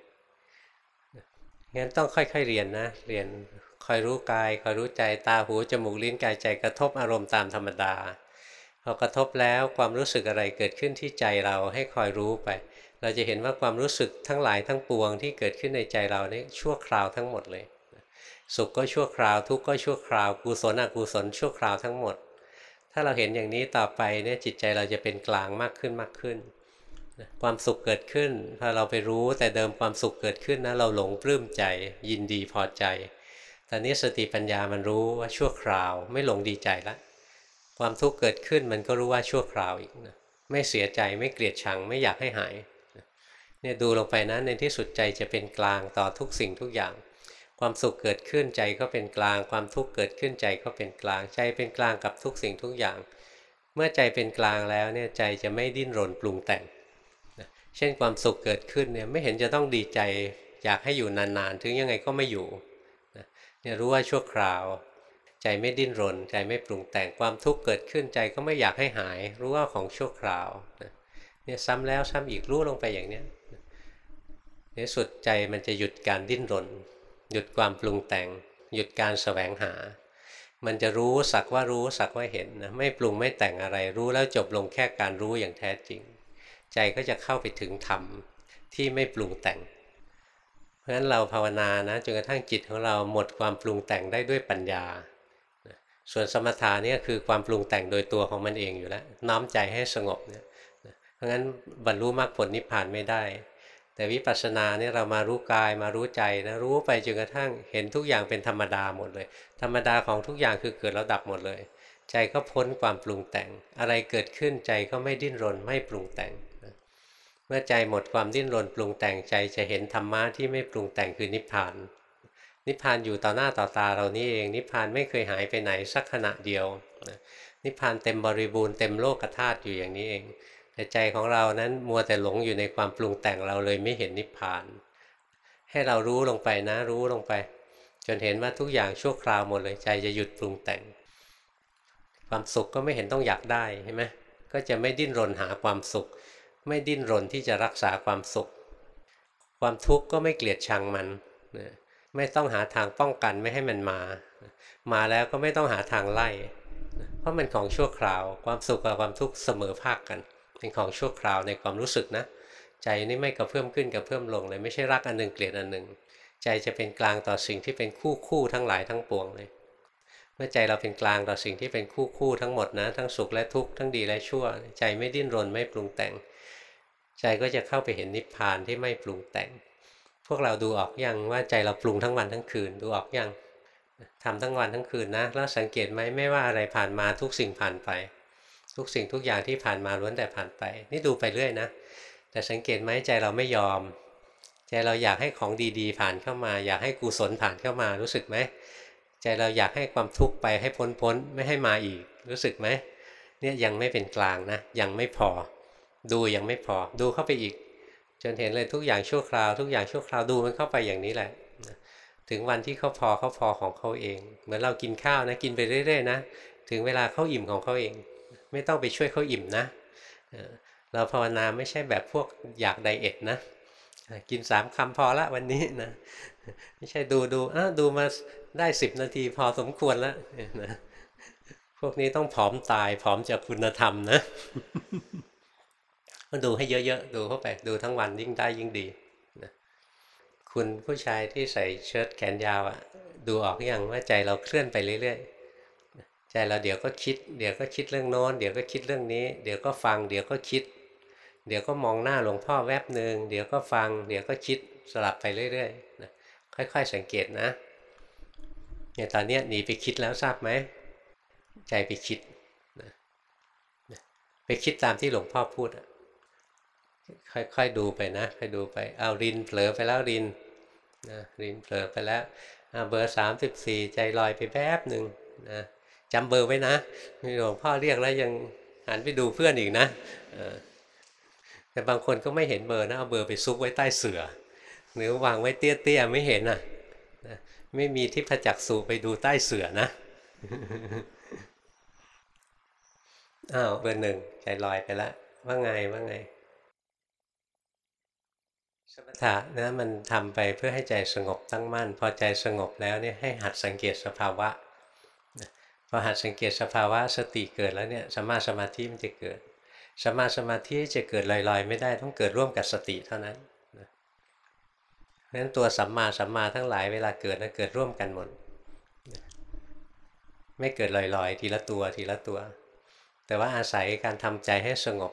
งั้นต้องค่อยๆเรียนนะ เรียนคอยรู้กายคอยรู้ใจตาหูจมูกลิ้นกายใจกระทบอารมณ์ตามธรรมดาพอกระทบแล้วความรู้สึกอะไรเกิดขึ้นที่ใจเราให้คอยรู้ไป เราจะเห็นว่าความรู้สึกทั้งหลายทั้งปวงที่เกิดขึ้นในใจเรานี่ชั่วคราวทั้งหมดเลย สุขก็ชั่วคราว ทุกข์ก็ชั่วคราวกุศลอกุศลชั่วคราวทั้งหมด ถ้าเราเห็นอย่างนี้ต่อไปเนี่ยจิตใจเราจะเป็นกลางมากขึ้นมากขึ้น ความสุขเกิดขึ้นพอเราไปรู้แต่เดิมความสุขเกิดขึ้นนะเราหลงปลื้มใจ ยินดีพอใจ ตอนนี้สติปัญญามันรู้ว่าชั่วคราว ไม่หลงดีใจละความทุกข์เกิดขึ้นมันก็รู้ว่าชั่วคราวอีกนะไม่เสียใจไม่เกลียดชังไม่อยากให้หายเนี่ยดูลงไปนะในที่สุดใจจะเป็นกลางต่อทุกสิ่งทุกอย่าง ความสุขเกิดขึ้นใจก็เป็นกลาง ความทุกข์เกิดขึ้นใจก็เป็นกลาง ใจเป็นกลางกับทุกสิ่งทุกอย่าง เมื่อใจเป็นกลางแล้วเนี่ยใจจะไม่ดิ้นรนปรุงแต่งนะเช่นความสุขเกิดขึ้นเนี่ยไม่เห็นจะต้องดีใจ อยากให้อยู่นานๆ ถึงยังไงก็ไม่อยู่นะเนี่ยรู้ว่าชั่วคราว ใจไม่ดิ้นรน ใจไม่ปรุงแต่งความทุกข์เกิดขึ้นใจก็ไม่อยากให้หาย รู้ว่าของชั่วคราวนะเนี่ยซ้ำแล้วซ้ำอีกรู้ลงไปอย่างเนี้ยในสุดใจมันจะหยุดการดิ้นรน หยุดความปรุงแต่ง หยุดการแสวงหา มันจะรู้สักว่ารู้สักว่าเห็นนะไม่ปรุงไม่แต่งอะไรรู้แล้วจบลงแค่การรู้อย่างแท้จริง ใจก็จะเข้าไปถึงธรรมที่ไม่ปรุงแต่ง เพราะฉะนั้นเราภาวนานะจนกระทั่งจิตของเราหมดความปรุงแต่งได้ด้วยปัญญา ส่วนสมถะนี่คือความปรุงแต่งโดยตัวของมันเองอยู่แล้วน้อมใจให้สงบเนี่ยเพราะงั้นบรรลุมรรคผลนิพพานไม่ได้ แต่วิปัสสนาเนี่ยเรามารู้กายมารู้ใจนะรู้ไปจนกระทั่งเห็นทุกอย่างเป็นธรรมดาหมดเลย ธรรมดาของทุกอย่างคือเกิดแล้วดับหมดเลย ใจก็พ้นความปรุงแต่ง อะไรเกิดขึ้นใจก็ไม่ดิ้นรนไม่ปรุงแต่งเมื่อใจหมดความดิ้นรนปรุงแต่งใจจะเห็นธรรมะที่ไม่ปรุงแต่งคือนิพพาน นิพพานอยู่ต่อหน้าต่อตาเรานี่เอง นิพพานไม่เคยหายไปไหนสักขณะเดียว นิพพานเต็มบริบูรณ์เต็มโลกธาตุอยู่อย่างนี้เอง แต่ใจของเรานั้นมัวแต่หลงอยู่ในความปรุงแต่งเราเลยไม่เห็นนิพพาน ให้เรารู้ลงไปนะรู้ลงไป จนเห็นว่าทุกอย่างชั่วคราวหมดเลยใจจะหยุดปรุงแต่ง ความสุขก็ไม่เห็นต้องอยากได้ใช่ไหมก็จะไม่ดิ้นรนหาความสุข ไม่ดิ้นรนที่จะรักษาความสุข ความทุกข์ก็ไม่เกลียดชังมันไม่ต้องหาทางป้องกันไม่ให้มันมา มาแล้วก็ไม่ต้องหาทางไล่เพราะมันของชั่วคราว ความสุขกับความทุกข์เสมอภาคกัน เป็นของชั่วคราวในความรู้สึกนะใจนี่ไม่กระเพื่มขึ้นกระเพื่มลงเลยไม่ใช่รักอันหนึ่งเกลียดอันหนึ่งใจจะเป็นกลางต่อสิ่งที่เป็นคู่คู่ทั้งหลายทั้งปวงเลย เมื่อใจเราเป็นกลางต่อสิ่งที่เป็นคู่คู่ทั้งหมดนะทั้งสุขและทุกข์ทั้งดีและชั่ว ใจไม่ดิ้นรนไม่ปรุงแต่ง ใจก็จะเข้าไปเห็นนิพพานที่ไม่ปรุงแต่ง พวกเราดูออกยังว่าใจเราปรุงทั้งวันทั้งคืนดูออกยังทำทั้งวันทั้งคืนนะแล้วสังเกตไหมไม่ว่าอะไรผ่านมาทุกสิ่งผ่านไป ทุกสิ่งทุกอย่างที่ผ่านมาล้วนแต่ผ่านไป นี่ดูไปเรื่อยนะ แต่สังเกตไหมใจเราไม่ยอม ใจเราอยากให้ของดีๆ ผ่านเข้ามา อยากให้กุศลผ่านเข้ามารู้สึกไหมใจเราอยากให้ความทุกข์ไปให้พ้นพ้นไม่ให้มาอีก รู้สึกไหมเนี่ยยังไม่เป็นกลางนะ ยังไม่พอ ดูยังไม่พอ ดูเข้าไปอีก จนเห็นเลยทุกอย่างชั่วคราวทุกอย่างชั่วคราวดูมันเข้าไปอย่างนี้แหละถึงวันที่เขาพอเขาพอของเขาเอง เหมือนเรากินข้าวนะ กินไปเรื่อยๆนะ ถึงเวลาเขาอิ่มของเขาเอง ไม่ต้องไปช่วยเขาอิ่มนะเราภาวนาไม่ใช่แบบพวกอยากไดเอทนะกินสามคำพอละวันนี้นะไม่ใช่ดูดูอะดูมาได้สิบนาทีพอสมควรแล้วนะพวกนี้ต้องผอมตายผอมจากคุณธรรมนะก็ดูให้เยอะๆ ดูเข้าไปดูทั้งวันยิ่งได้ยิ่งดีนะคุณผู้ชายที่ใส่เชิ้ตแขนยาวอะ่ะดูออกอยังว่าใจเราเคลื่อนไปเรื่อยๆ ใจเราเดี๋ยวก็คิด เดี๋ยวก็คิดเรื่องโน้น เดี๋ยวก็คิดเรื่องนี้ เดี๋ยวก็ฟัง เดี๋ยวก็คิด เดี๋ยวก็มองหน้าหลวงพ่อแวบหนึ่งเดี๋ยวก็ฟัง เดี๋ยวก็คิดสลับไปเรื่อยๆนะค่อยๆสังเกตนะเนี่ยตอนนี้หนีไปคิดแล้วทราบไหมใจไปคิดนะไปคิดตามที่หลวงพ่อพูดค่อยๆดูไปนะค่อยดูไปเอารินเผลอไปแล้วรินนะรินเผลอไปแล้วเบอร์สามสิบสี่ใจลอยไปแป๊บหนึ่งนะ จำเบอร์ไว้นะหลวงพ่อเรียกแล้วยังหันไปดูเพื่อนอีกนะแต่บางคนก็ไม่เห็นเบอร์นะเอาเบอร์ไปซุกไว้ใต้เสือหรือวางไว้เตี้ยๆไม่เห็นอะนะไม่มีทิพจักษุไปดูใต้เสือนะอ้าวเบอร์หนึ่งใจลอยไปแล้วว่าไงว่าไงสมถะนะมันทำไปเพื่อให้ใจสงบตั้งมั่น พอใจสงบแล้วเนี่ยให้หัดสังเกตสภาวะ ออหัดสังเกตสภาวะสติเกิดแล้วเนี่ยสัมมาสมาธิมันจะเกิดสัมมาสมาธิจะเกิดลอยๆ ไม่ได้ต้องเกิดร่วมกับสติเท่านั้นนะเพราะฉะนั้นตัวสัมมาสัมมาทั้งหลายเวลาเกิดนะเกิดร่วมกันหมดไม่เกิดลอยๆ ทีละตัวทีละตัว แต่ว่าอาศัยการทำใจให้สงบ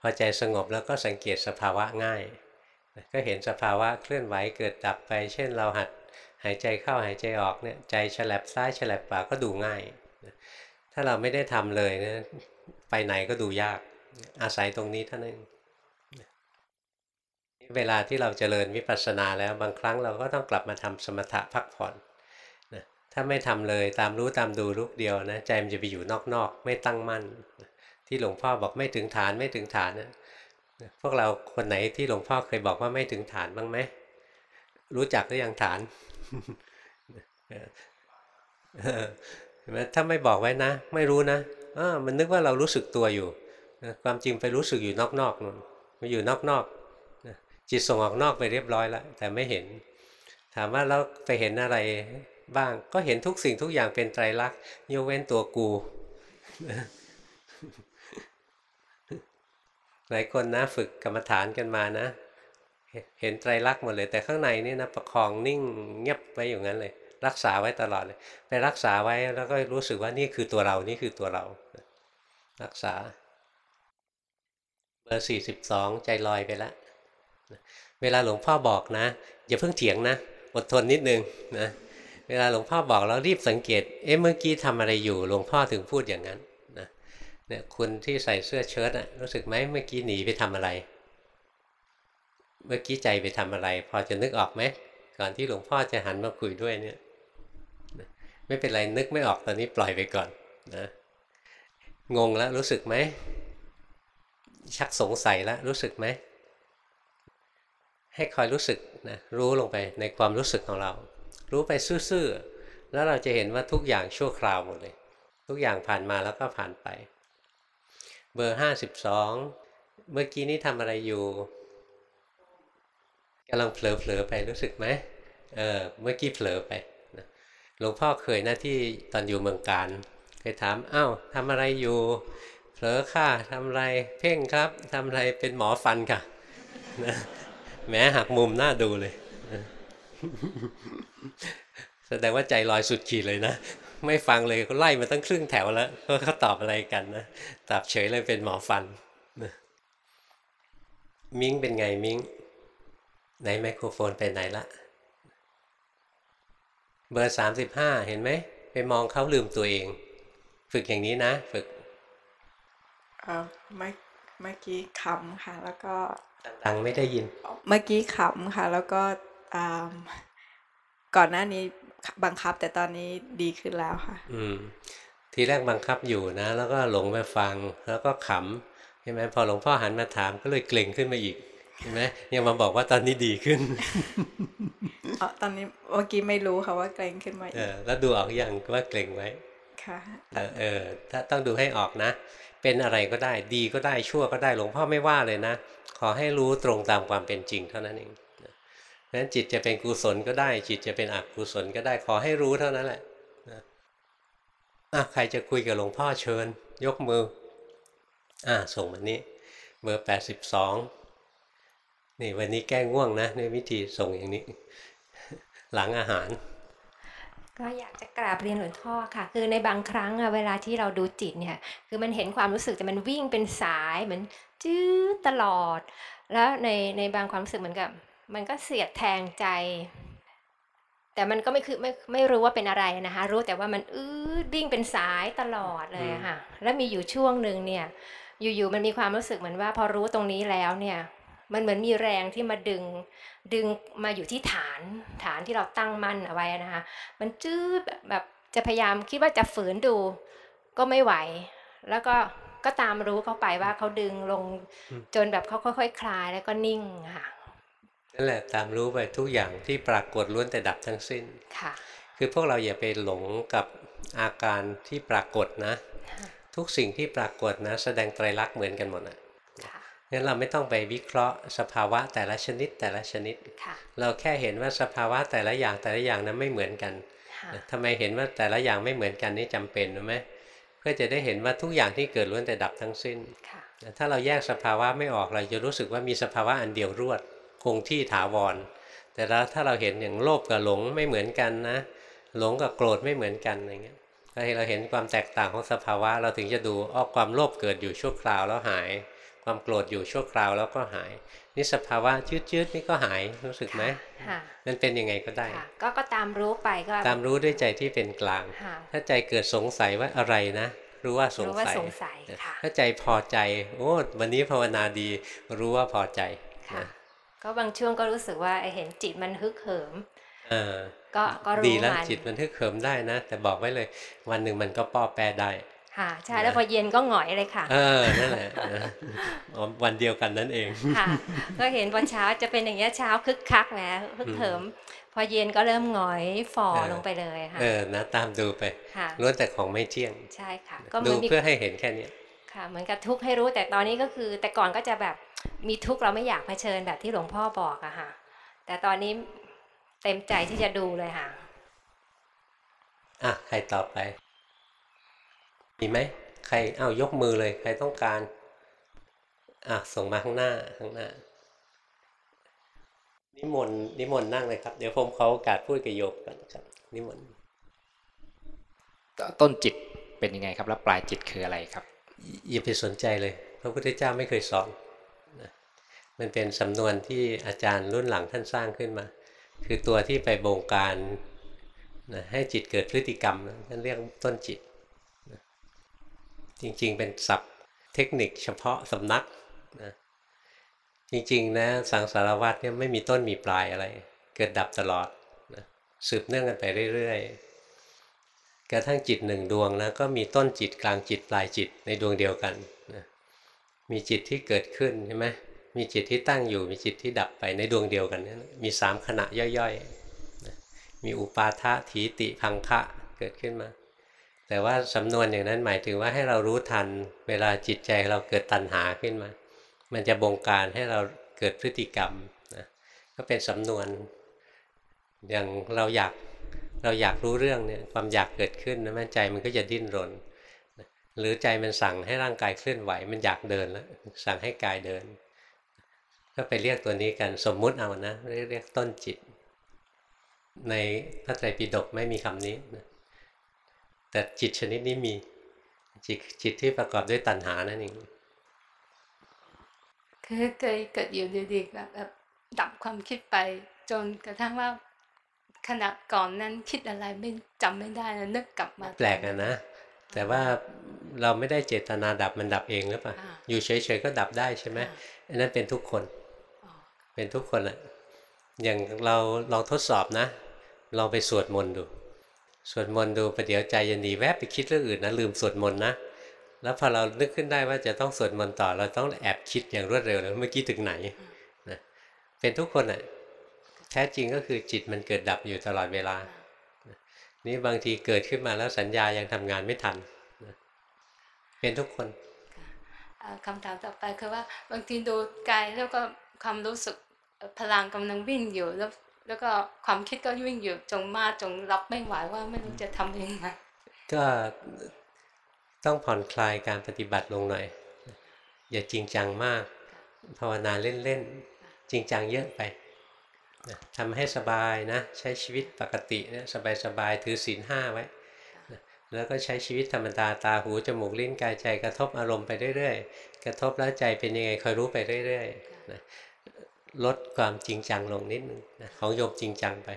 พอใจสงบแล้วก็สังเกตสภาวะง่าย ก็เห็นสภาวะเคลื่อนไหวเกิดดับไป เช่นเราหัดหายใจเข้าหายใจออกเนี่ยใจฉลับซ้ายฉลับขวาก็ดูง่าย ถ้าเราไม่ได้ทำเลยนะไปไหนก็ดูยาก อาศัยตรงนี้เท่านั้นเวลาที่เราเจริญวิปัสสนาแล้วบางครั้งเราก็ต้องกลับมาทำสมถะพักผ่อนนะถ้าไม่ทำเลยตามรู้ตามดูลูกเดียวนะใจมันจะไปอยู่นอกๆ ไม่ตั้งมั่น ที่หลวงพ่อบอกไม่ถึงฐานไม่ถึงฐานนะพวกเราคนไหนที่หลวงพ่อเคยบอกว่าไม่ถึงฐานบ้างไหมรู้จักหรือยังฐาน ห็นไหมถ้าไม่บอกไว้นะ ไม่รู้นะอ่ามันนึกว่าเรารู้สึกตัวอยู่นะความจริงไปรู้สึกอยู่นอกๆนู่นมาอยู่นอกๆนะจิตส่งออกนอกไปเรียบร้อยแล้วแต่ไม่เห็น ถามว่าเราไปเห็นอะไรบ้าง ก็เห็นทุกสิ่งทุกอย่างเป็นไตรลักษณ์ยกเว้นตัวกูหลายคนนะฝึกกรรมฐานกันมานะ เห็นไตรลักษณ์หมดเลย แต่ข้างในนี่นะประคองนิ่งเงียบไว้อย่างนั้นเลย รักษาไว้ตลอดเลย ไปรักษาไว้แล้วก็รู้สึกว่านี่คือตัวเรานี่คือตัวเรา รักษา เบอร์สี่สิบสองใจลอยไปแล้วเวลาหลวงพ่อบอกนะ อย่าเพิ่งเถียงนะ อดทนนิดนึงนะเวลาหลวงพ่อบอกแล้วรีบสังเกต เอ๊ะเมื่อกี้ทำอะไรอยู่หลวงพ่อถึงพูดอย่างนั้นนะเนี่ยคุณที่ใส่เสื้อเชิ้ตอะรู้สึกไหมเมื่อกี้หนีไปทำอะไร เมื่อกี้ใจไปทำอะไร พอจะนึกออกไหมก่อนที่หลวงพ่อจะหันมาคุยด้วยเนี่ย ไม่เป็นไรนึกไม่ออกตอนนี้ปล่อยไปก่อนนะงงแล้วรู้สึกไหมชักสงสัยแล้วรู้สึกไหมให้คอยรู้สึกนะรู้ลงไปในความรู้สึกของเรา รู้ไปซื่อๆแล้วเราจะเห็นว่าทุกอย่างชั่วคราวหมดเลย ทุกอย่างผ่านมาแล้วก็ผ่านไป เบอร์ห้าสิบสองเมื่อกี้นี้ทำอะไรอยู่กำลังเผลอๆไปรู้สึกไหมเออเมื่อกี้เผลอไป หลวงพ่อเคยหน้าที่ตอนอยู่เมืองการเคยถามอ้าวทำอะไรอยู่เผลอค่ะทำอะไรเพ่งครับทำอะไรเป็นหมอฟันค่ะนะแม้หักมุมหน้าดูเลย แสดงว่าใจลอยสุดขีดเลยนะ ไม่ฟังเลยเขาไล่มาตั้งครึ่งแถวแล้วเขาตอบอะไรกันนะตอบเฉยเลยเป็นหมอฟันนะมิ้งเป็นไงมิ้งไหนไมโครโฟนไปไหนละ เบอร์สามสิบห้าเห็นไหม ไปมองเขาลืมตัวเอง ฝึกอย่างนี้นะ ฝึกเอ่อเมื่อเมื่อกี้ขำค่ะ แล้วก็ดังๆไม่ได้ยิน เมื่อกี้ขำค่ะ แล้วก็อ่าก่อนหน้านี้บังคับแต่ตอนนี้ดีขึ้นแล้วค่ะ อืม ทีแรกบังคับอยู่นะ แล้วก็หลงไปฟัง แล้วก็ขำใช่ไหมพอหลวงพ่อหันมาถามก็เลยเกรงขึ้นมาอีก เห็นไหมยังมาบอกว่าตอนนี้ดีขึ้นอ๋อตอนนี้เมื่อกี้ไม่รู้ค่ะว่าเกรงขึ้นมาเออีกอแล้วดูออกยังว่าเกรงไว้ค่ะเออเออถ้าต้องดูให้ออกนะ เป็นอะไรก็ได้ดีก็ได้ชั่วก็ได้หลวงพ่อไม่ว่าเลยนะ ขอให้รู้ตรงตามความเป็นจริงเท่านั้นเองนะนั้นจิตจะเป็นกุศลก็ได้ จิตจะเป็นอกุศลก็ได้ขอให้รู้เท่านั้นแหละนะอะใครจะคุยกับหลวงพ่อเชิญ ยกมือ อะส่งมานี้เบอร์แปดสิบสอง นี่วันนี้แก้ง่วงนะในวิธีส่งอย่างนี้ หลังอาหาร ก็อยากจะกราบเรียนหลวงพ่อค่ะ คือในบางครั้งอะเวลาที่เราดูจิตเนี่ย คือมันเห็นความรู้สึกแต่มันวิ่งเป็นสายเหมือนจื้อตลอด แล้วในในบางความรู้สึกเหมือนกับ มันก็เสียดแทงใจ แต่มันก็ไม่คือไม่ไม่รู้ว่าเป็นอะไรนะคะ รู้แต่ว่ามันอื้อวิ่งเป็นสายตลอดเลยอะค่ะ แล้วมีอยู่ช่วงหนึ่งเนี่ย อยู่ๆมันมีความรู้สึกเหมือนว่า พอรู้ตรงนี้แล้วเนี่ย มันเหมือนมีแรงที่มาดึง ดึงมาอยู่ที่ฐานฐานที่เราตั้งมั่นเอาไว้นะคะมันจื้อแบบแบบจะพยายามคิดว่าจะฝืนดู ก็ไม่ไหว แล้วก็ก็ตามรู้เข้าไปว่าเขาดึงลงอืมจนแบบเขาค่อยๆคคลายแล้วก็นิ่งค่ะนั่นแหละตามรู้ไปทุกอย่างที่ปรากฏล้วนแต่ดับทั้งสิ้นค่ะ คือพวกเราอย่าไปหลงกับอาการที่ปรากฏนะค่ะทุกสิ่งที่ปรากฏนะ แสดงไตรลักษณ์เหมือนกันหมดนะค่ะ งั้นเราไม่ต้องไปวิเคราะห์สภาวะแต่ละชนิดแต่ละชนิดค่ะเราแค่เห็นว่าสภาวะแต่ละอย่างแต่ละอย่างนั้นไม่เหมือนกันค่ะนะทำไมเห็นว่าแต่ละอย่างไม่เหมือนกันนี่จำเป็นรู้ไหมเพื่อจะได้เห็นว่าทุกอย่างที่เกิดล้วนแต่ดับทั้งสิ้นค่ะนะถ้าเราแยกสภาวะไม่ออกเราจะรู้สึกว่ามีสภาวะอันเดียวรวด คงที่ถาวร แต่แล้วถ้าเราเห็นอย่างโลภกับหลงไม่เหมือนกันนะ หลงกับโกรธไม่เหมือนกันอะไรเงี้ยถ้าเราเห็นความแตกต่างของสภาวะเราถึงจะดูอ้อความโลภเกิดอยู่ชั่วคราวแล้วหาย ความโกรธอยู่ชั่วคราวแล้วก็หาย นี่สภาวะชืดๆนี่ก็หายรู้สึกไหมค่ะมันเป็นยังไงก็ได้ค่ะก็ก็ตามรู้ไปก็ ตามรู้ด้วยใจที่เป็นกลางค่ะถ้าใจเกิดสงสัยว่าอะไรนะ รู้ว่าสงรู้ว่าสัยสงสัยค่ะถ้าใจพอใจ โอ้วันนี้ภาวนาดี รู้ว่าพอใจค่ะนะก็บางช่วงก็รู้สึกว่าเห็นจิตมันฮึกเหิมเออก็ก็ดีรู้แล้วมันจิตมันทึกเขิมได้นะ แต่บอกไว้เลย วันหนึ่งมันก็ป้อแปรได้ ค่ะใช่นะแล้วพอเย็นก็หงอยเลยค่ะ เออนั่นแหละนะอ๋อวันเดียวกันนั่นเองค่ะก็เห็นพอเช้าจะเป็นอย่างเงี้ยเช้าคึกคักแหมฮึกเหิมพอเย็นก็เริ่มหงอยฝ่อเออลงไปเลยค่ะเออนะตามดูไปค่ะล้วนแต่ของไม่เที่ยงใช่ค่ะ ก็เหดูมือนมีเพื่อให้เห็นแค่เนี้ยค่ะ เหมือนกับทุกข์ให้รู้แต่ตอนนี้ก็คือ แต่ก่อนก็จะแบบมีทุกข์เราไม่อยากเผชิญแบบที่หลวงพ่อบอกอะค่ะ แต่ตอนนี้เต็มใจที่จะดูเลยค่ะอะใครต่อไป มีไหมใครเอ้ายกมือเลยใครต้องการอะส่งมาข้างหน้าข้างหน้า นิมนต์นิมนต์นั่งเลยครับ เดี๋ยวผมขอโอกาสพูดกับโยมก่อนนะครับ นิมนต์ต้นจิตเป็นยังไงครับ แล้วปลายจิตคืออะไรครับอย่าไปสนใจเลย พระพุทธเจ้าไม่เคยสอนนะมันเป็นสำนวนที่อาจารย์รุ่นหลังท่านสร้างขึ้นมา คือตัวที่ไปบงการนะให้จิตเกิดพฤติกรรมนะท่านเรียกต้นจิตนะ จริง ๆ เป็นศัพท์เทคนิคเฉพาะสำนักนะจริงๆนะสังสารวัตรเนี่ยไม่มีต้นมีปลายอะไร เกิดดับตลอดนะสืบเนื่องกันไปเรื่อยๆกระทั่งจิตหนึ่งดวงนะก็มีต้นจิตกลางจิตปลายจิตในดวงเดียวกันนะมีจิตที่เกิดขึ้นใช่ไหมมีจิตที่ตั้งอยู่มีจิตที่ดับไปในดวงเดียวกันนี่มีสามขณะย่อยๆนะมีอุปาทะถีติพังคะเกิดขึ้นมา แต่ว่าสำนวนอย่างนั้นหมายถึงว่าให้เรารู้ทัน เวลาจิตใจเราเกิดตัณหาขึ้นมา มันจะบงการให้เราเกิดพฤติกรรมนะก็เป็นสำนวน อย่างเราอยากเราอยากรู้เรื่องเนี่ยความอยากเกิดขึ้นนะมันใจมันก็จะดิ้นรน หรือใจมันสั่งให้ร่างกายเคลื่อนไหว มันอยากเดินแล้วสั่งให้กายเดิน ก็ไปเรียกตัวนี้กันสมมุติเอานะเรียกเรียกต้นจิต ในพระไตรปิฎกไม่มีคำนี้นะ แต่จิตชนิดนี้มีจิตจิตที่ประกอบด้วยตัณหานั่นเองคือเคยเกิดอยู่ดีๆแบบแบบดับความคิดไป จนกระทั่งว่าขณะก่อนนั้นคิดอะไรไม่จำไม่ได้แล้วนึกกลับมา แปลกอะนะ แต่ว่าเราไม่ได้เจตนาดับมันดับเองหรือเปล่าอ่าอยู่เฉยๆก็ดับได้ใช่ไหมอ่าอันนั้นเป็นทุกคนอ๋อเป็นทุกคนแหละอย่างเราลองทดสอบนะลองไปสวดมนต์ดู สวดมนต์ดูประเดี๋ยวใจจะหนีแวบไปคิดเรื่องอื่นนะลืมสวดมนต์นะแล้วพอเรานึกขึ้นได้ว่าจะต้องสวดมนต์ต่อ เราต้องแอบคิดอย่างรวดเร็วเลยเมื่อกี้ถึงไหนนะเป็นทุกคนอะแท้จริงก็คือจิตมันเกิดดับอยู่ตลอดเวลา นี่บางทีเกิดขึ้นมาแล้วสัญญายังทำงานไม่ทันนะเป็นทุกคนอ่าคำถามต่อไปคือว่าบางทีดูกายแล้วก็ความรู้สึกพลังกำลังวิ่งอยู่แล้ว แล้วก็ความคิดก็วิ่งอยู่จงมาจงรับไม่ไหวว่าไม่รู้จะทำยังไงก็ต้องผ่อนคลายการปฏิบัติลงหน่อย อย่าจริงจังมาก ภาวนาเล่นๆจริงจังเยอะไปทำให้สบายนะ ใช้ชีวิตปกติเนะสบายๆถือศีลห้าไว้แล้วก็ใช้ชีวิตธรรมดาตาหูจมูกลิ้นกายใจกระทบอารมณ์ไปเรื่อยๆ กระทบแล้วใจเป็นยังไงคอยรู้ไปเรื่อยๆนะ ลดความจริงจังลงนิดนึงนะของโยมจริงจังไป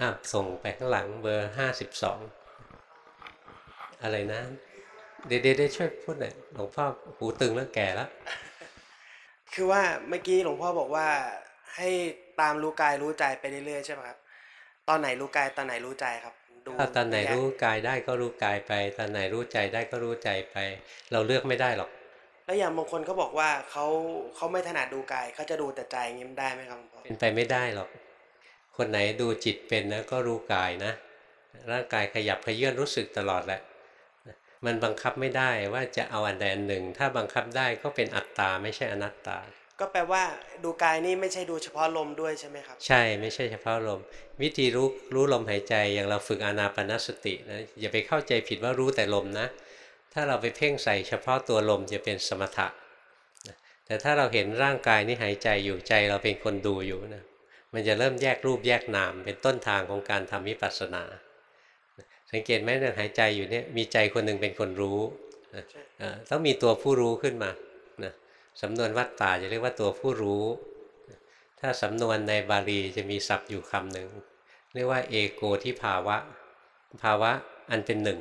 อะส่งไปข้างหลังเบอร์ห้าสิบสองอะไรนะเดี๋ยวเดี๋ยวเดี๋ยวช่วยพูดหน่อยหลวงพ่อหูตึงแล้วแก่แล้วคือว่าเมื่อกี้หลวงพ่อบอกว่าให้ตามรู้กายรู้ใจไปเรื่อยๆใช่ไหมครับ ตอนไหนรู้กายตอนไหนรู้ใจครับดูถ้าตอนไหนแยกรู้กายได้ก็รู้กายไป ตอนไหนรู้ใจได้ก็รู้ใจไป เราเลือกไม่ได้หรอก แล้วอย่างบางคนเขาบอกว่าเขาเขาไม่ถนัดดูกายเขาจะดูแต่ใจอย่างนี้มันได้ไหมครับหลวงพ่อเป็นไปไม่ได้หรอก คนไหนดูจิตเป็นนะก็รู้กายนะ ร่างกายขยับขยื่นรู้สึกตลอดแหละมันบังคับไม่ได้ว่าจะเอาอันใดอันหนึ่ง ถ้าบังคับได้ก็เป็นอัตตาไม่ใช่อนัตตา ก็แปลว่าดูกายนี่ไม่ใช่ดูเฉพาะลมด้วยใช่ไหมครับ ใช่ไม่ใช่เฉพาะลม วิธีรู้รู้ลมหายใจอย่างเราฝึกอานาปนสตินะอย่าไปเข้าใจผิดว่ารู้แต่ลมนะ ถ้าเราไปเพ่งใส่เฉพาะตัวลมจะเป็นสมถะ แต่ถ้าเราเห็นร่างกายนี่หายใจอยู่ใจเราเป็นคนดูอยู่นะมันจะเริ่มแยกรูปแยกนาม เป็นต้นทางของการทำวิปัสสนา สังเกตไหมเรื่องหายใจอยู่เนี่ยมีใจคนหนึ่งเป็นคนรู้ต้องมีตัวผู้รู้ขึ้นมานะสำนวนวัตตาจะเรียกว่าตัวผู้รู้ ถ้าสำนวนในบาลีจะมีศัพท์อยู่คำหนึ่งเรียกว่าเอโกที่ภาวะ ภาวะอันเป็นหนึ่ง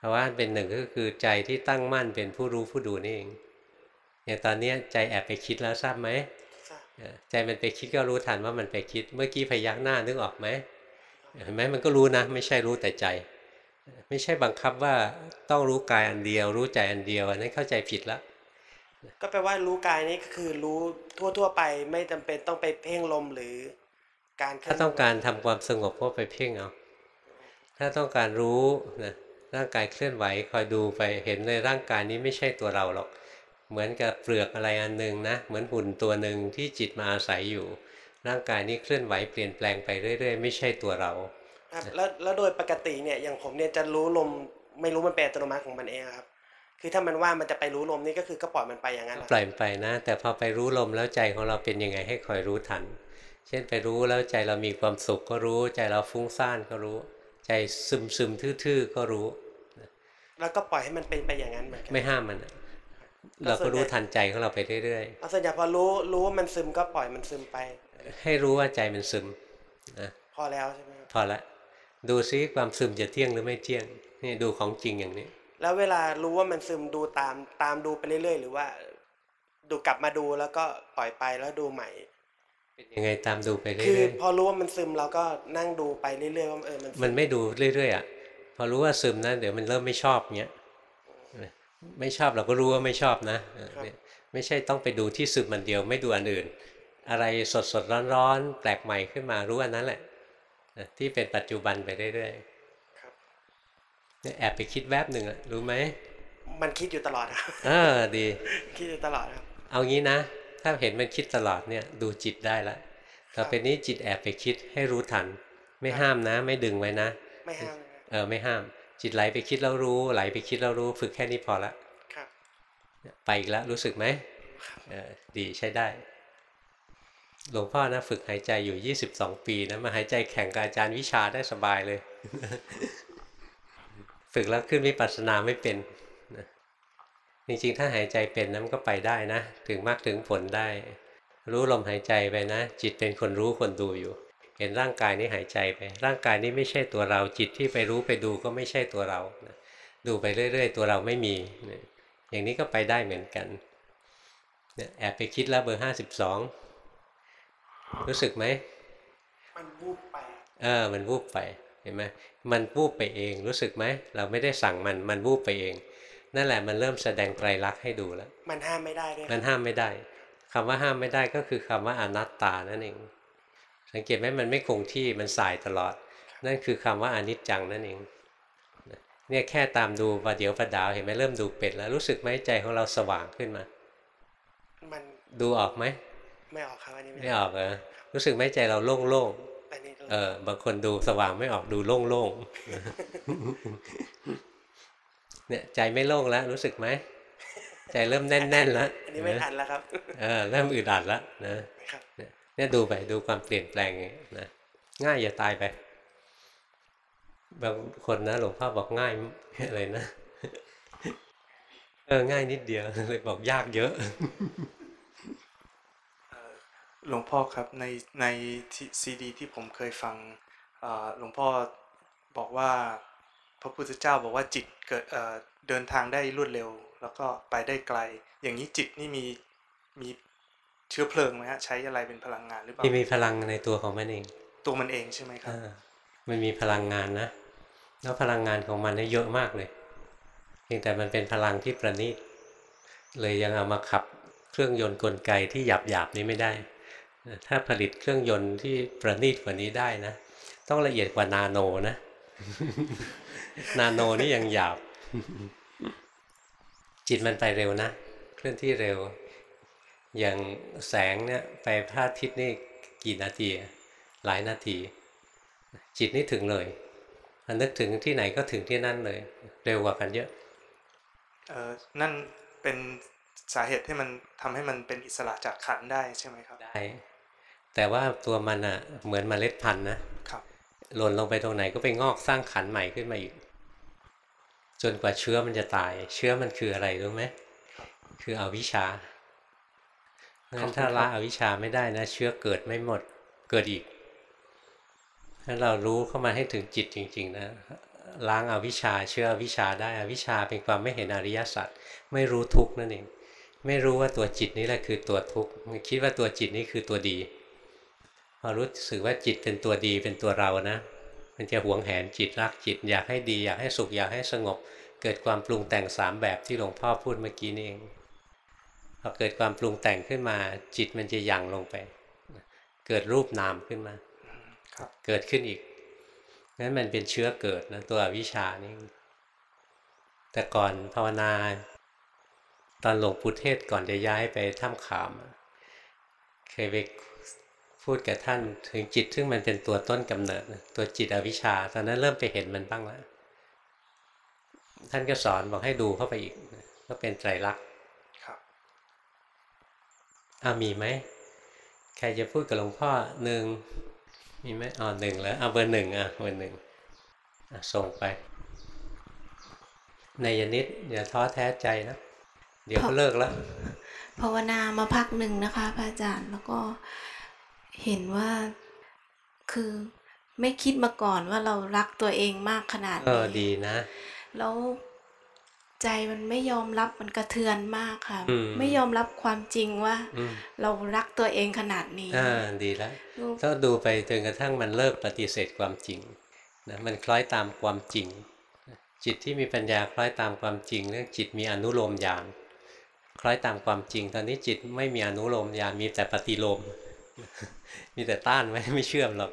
ภาวะอันเป็นหนึ่งก็คือใจที่ตั้งมั่นเป็นผู้รู้ผู้ดูนี่เองอย่างตอนเนี้ยใจแอบไปคิดแล้วทราบไหมทราบเออใจมันไปคิดก็รู้ทันว่ามันไปคิด เมื่อกี้พยักหน้านึกออกไหมเห็นไหมมันก็รู้นะ ไม่ใช่รู้แต่ใจ ไม่ใช่บังคับว่าต้องรู้กายอันเดียว รู้ใจอันเดียวอันนั้นเข้าใจผิดแล้วก็แปลว่ารู้กายนี่ก็คือรู้ทั่ว ๆ ไปไม่จำเป็นต้องไปเพ่งลมหรือ การเคลื่ถ้าอนต้องการทำความสงบก็ไปเพ่งเอาถ้าต้องการรู้นะ ร่างกายเคลื่อนไหวคอยดูไปเห็นเลยร่างกายนี้ไม่ใช่ตัวเราหรอก เหมือนกับเปลือกอะไรอันหนึ่งนะ เหมือนหุ่นตัวหนึ่งที่จิตมาอาศัยอยู่ ร่างกายนี้เคลื่อนไหวเปลี่ยนแปลงไปเรื่อย ๆ ไม่ใช่ตัวเราครับแล้วแล้วโดยปกติเนี่ยอย่างผมเนี่ยจะรู้ลมไม่รู้มันเป็นอัตโนมัติของมันเองครับ คือถ้ามันว่ามันจะไปรู้ลมนี่ก็คือก็ปล่อยมันไปอย่างนั้นเหรอปล่อยมันไปนะ แต่พอไปรู้ลมแล้วใจของเราเป็นยังไงให้คอยรู้ทัน เช่นไปรู้แล้วใจเรามีความสุขก็รู้ใจเราฟุ้งซ่านก็รู้ ใจซึมซึมๆทื่อๆก็รู้ แล้วก็ปล่อยให้มันเป็นไปอย่างนั้นเหมือนกัไม่ห้ามมันอะเราก็รู้ทันใจของเราไปเรื่อยเอาส่วนใหญ่พอรู้รู้ว่ามันซึมก็ปล่อยมันซึมไปๆให้รู้ว่าใจมันซึมนะพอแล้วใช่ไหมครับพอละดูซิความซึมจะเที่ยงหรือไม่เที่ยงนี่ดูของจริงอย่างนี้ แล้วเวลารู้ว่ามันซึมดูตามตามดูไปเรื่อยๆ หรือว่า ดูกลับมาดูแล้วก็ปล่อยไปแล้วดูใหม่ เป็นยังไงตามดูไปเรื่คืออยพอรู้ว่ามันซึมเราก็นั่งดูไปเรื่อยๆว่าเออมันซึๆมันไม่ดูเรื่อยๆอะพอรู้ว่าซึมนะเดี๋ยวมันเริ่มไม่ชอบเงี้ยไม่ชอบเราก็รู้ว่าไม่ชอบนะเออเนี่ยไม่ใช่ต้องไปดูที่ซึมมันเดียวไม่ดูอันอื่น อะไรสดสดร้อนร้อนๆแปลกใหม่ขึ้นมารู้อันนั้นแหละนะที่เป็นปัจจุบันไปเรื่อยครับๆเนี่ยแอบไปคิดแวบหนึ่งอะรู้ไหมมันคิดอยู่ตลอดครับเออดี คิดอยู่ตลอดครับ เอางี้นะ ถ้าเห็นมันคิดตลอดเนี่ยดูจิตได้ละต่อไปนี้จิตแอบไปคิดให้รู้ทัน ไม่ห้ามนะ ไม่ดึงไว้นะ ไม่ห้ามนะครับเออไม่ห้าม จิตไหลไปคิดแล้วรู้ไหลไปคิดแล้วรู้ฝึกแค่นี้พอละครับไปอีกแล้วรู้สึกไหมเออดีใช้ได้หลวงพ่อนะฝึกหายใจอยู่ 22 ปีนะมาหายใจแข่งกับอาจารย์วิชาได้สบายเลย ฝึกแล้วขึ้นวิปัสสนาไม่เป็นนะ จริงๆ ถ้าหายใจเป็นนะมันก็ไปได้นะ ถึงมากถึงผลได้ รู้ลมหายใจไปนะ จิตเป็นคนรู้คนดูอยู่ เห็นร่างกายนี้หายใจไป ร่างกายนี้ไม่ใช่ตัวเรา จิตที่ไปรู้ไปดูก็ไม่ใช่ตัวเรานะดูไปเรื่อย ๆ ตัวเราไม่มีนะอย่างนี้ก็ไปได้เหมือนกันเนี่ยแอบไปคิดแล้วเบอร์ห้าสิบสองรู้สึกไหมมันวูบไปเออมันวูบไปเห็นไหมมันวูบไปเองรู้สึกไหมเราไม่ได้สั่งมันมันวูบไปเอง นั่นแหละมันเริ่มแสดงไตรลักษณ์ให้ดูแล้ว มันห้ามไม่ได้ด้วยมันห้ามไม่ได้คำว่าห้ามไม่ได้ก็คือคำว่าอนัตตานั่นเอง สังเกตไหมมันไม่คงที่มันสายตลอด นั่นคือคำว่าอนิจจังนั่นเองเนี่ยแค่ตามดูประเดี๋ยวประดาวเห็นไหมเริ่มดูเป็ดแล้วรู้สึกไหมใจของเราสว่างขึ้นมา มันดูออกไหมไม่ออกครับอันนี้ไม่ออกเหรอรู้สึกไหมใจเราโล่งๆอันนี้เออบางคนดูสว่างไม่ออกดูโล่งๆ เนี่ยใจไม่โล่งแล้วรู้สึกไหมใจเริ่มแน่นๆแล้วอันนี้ไม่ทันแล้วครับเออเริ่มอึดอัดแล้วนะครับเนี่ยเนี่ยดูไปดูความเปลี่ยนแปลงอย่างนี้นะง่ายอย่าตายไปบางคนนะหลวงพ่อบอกง่ายอะไรนะเออง่ายนิดเดียวเลยบอกยากเยอะหลวงพ่อครับในในซีดีที่ผมเคยฟังเอ่อหลวงพ่อบอกว่าพ ระพุทธเจ้าบอกว่าจิตเกิดเอ่อเดินทางได้รวดเร็ว แล้วก็ไปได้ไกล อย่างนี้จิตนี่มีมีเชื้อเพลิงไหมฮะใช้อะไรเป็นพลังงานหรือเปล่าที่มีพลังในตัวของมันเอง ตัวมันเองใช่ไหมครับอ่ามันมีพลังงานนะแล้วพลังงานของมันเนี่ยเยอะมากเลยเพียงแต่มันเป็นพลังที่ประณีตเลยยังเอามาขับเครื่องยนต์กลไกที่หยาบหยาบๆนี้ไม่ได้ ถ้าผลิตเครื่องยนต์ที่ประณีตกว่านี้ได้นะ ต้องละเอียดกว่านาโนนะ นาโนนี่ยังหยาบ จิตมันไปเร็วนะ เคลื่อนที่เร็ว อย่างแสงเนี่ยไปพระอาทิตย์นี่กี่นาทีอะหลายนาที จิตนี่ถึงเลยพอนึกถึงที่ไหนก็ถึงที่นั่นเลย เร็วกว่ากันเยอะเอ่อนั่นเป็นสาเหตุที่มันทำให้มันเป็นอิสระจากขันธ์ได้ใช่ไหมครับ ได้ แต่ว่าตัวมันอะเหมือนเมล็ดพันธุ์นะครับ หล่นลงไปตรงไหนก็ไปงอกสร้างขันธุ์ใหม่ขึ้นมาอีก จนกว่าเชื้อมันจะตาย เชื้อมันคืออะไรรู้ไหมคืออวิชชาเพราะฉะนั้นถ้าละอวิชชาไม่ได้นะ เชื้อเกิดไม่หมดเกิดอีกถ้าเรารู้เข้ามาให้ถึงจิตจริง ๆ นะล้างอาวิชชาเชื้ออวิชชาได้อวิชชาเป็นความไม่เห็นอริยสัจไม่รู้ทุกข์นั่นเองไม่รู้ว่าตัวจิตนี้แหละคือตัวทุกข์คิดว่าตัวจิตนี้คือตัวดีพ อรู้สึกว่าจิตเป็นตัวดีเป็นตัวเรานะ มันจะหวงแหนจิตรักจิต อยากให้ดีอยากให้สุขอยากให้สงบ เกิดความปรุงแต่งสามแบบที่หลวงพ่อพูดเมื่อกี้นี่เองพอเกิดความปรุงแต่งขึ้นมา จิตมันจะหยั่งลงไป เกิดรูปนามขึ้นมาครับเกิดขึ้นอีกนั้นมันเป็นเชื้อเกิดนะตัวอวิชชานี่แต่ก่อนภาวนา ตอนหลวงปู่เทศก่อนจะย้ายไปถ้ำขามอะเคยไป พูดกับท่านถึงจิตซึ่งมันเป็นตัวต้นกำเนิดนะตัวจิตอวิชชา ตอนนั้นเริ่มไปเห็นมันบ้างแล้ว ท่านก็สอนบอกให้ดูเข้าไปอีกก็เป็นไตรลักษณ์ครับอ้าวมีไหมใครจะพูดกับหลวงพ่อหนึ่งมีไหมอ๋อหนึ่งแล้วเอาเบอร์หนึ่งอะเบอร์หนึ่งอะส่งไป ในยนิดอย่าท้อแท้ใจนะเดี๋ยวก็เลิกแล้วภาวนามาพักหนึ่งนะคะพระอาจารย์แล้วก็ เห็นว่าคือไม่คิดมาก่อนว่าเรารักตัวเองมากขนาดเอนี้อดีนะ แล้วใจมันไม่ยอมรับมันกระเทือนมากค่ะอืมไม่ยอมรับความจริงว่าอืมเรารักตัวเองขนาดนี้อ่าดีแล้วลูกต้องดูไปจนกระทั่งมันเลิกปฏิเสธความจริงนะมันคล้อยตามความจริง จิตที่มีปัญญาคล้อยตามความจริงเรื่องจิตมีอนุโลมญาณคล้อยตามความจริง ตอนนี้จิตไม่มีอนุโลมญาณมีแต่ปฏิโลม มีแต่ต้านไว้ไม่เชื่อมหรอก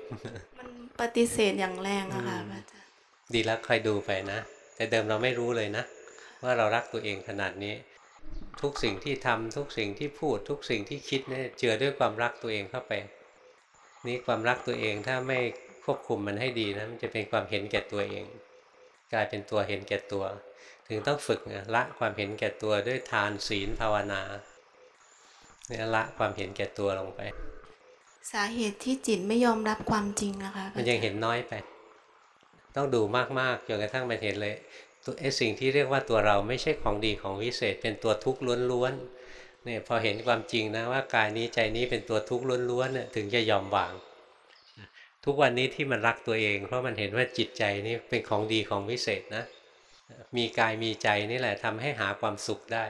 มันปฏิเสธอย่างแรงอะค่ะพระอาจารย์ดีแล้วคอยดูไปนะ แต่เดิมเราไม่รู้เลยนะ ว่าเรารักตัวเองขนาดนี้ ทุกสิ่งที่ทำทุกสิ่งที่พูดทุกสิ่งที่คิดเนี่ยเจือด้วยความรักตัวเองเข้าไป นี่ความรักตัวเองถ้าไม่ควบคุมมันให้ดีนะมันจะเป็นความเห็นแก่ตัวเอง กลายเป็นตัวเห็นแก่ตัว ถึงต้องฝึกนะละความเห็นแก่ตัวด้วยทานศีลภาวนาเนี่ยละความเห็นแก่ตัวลงไป สาเหตุที่จิตไม่ยอมรับความจริงนะคะ มันยังเห็นน้อยไป ต้องดูมากๆจนกระทั่งมันเห็นเลยตัวไอ้สิ่งที่เรียกว่าตัวเราไม่ใช่ของดีของวิเศษ เป็นตัวทุกข์ล้วนๆเนี่ยพอเห็นความจริงนะว่ากายนี้ใจนี้เป็นตัวทุกข์ล้วนๆเนี่ยถึงจะยอมวาง ทุกวันนี้ที่มันรักตัวเอง เพราะมันเห็นว่าจิตใจนี่เป็นของดีของวิเศษนะ มีกายมีใจนี่แหละทำให้หาความสุขได้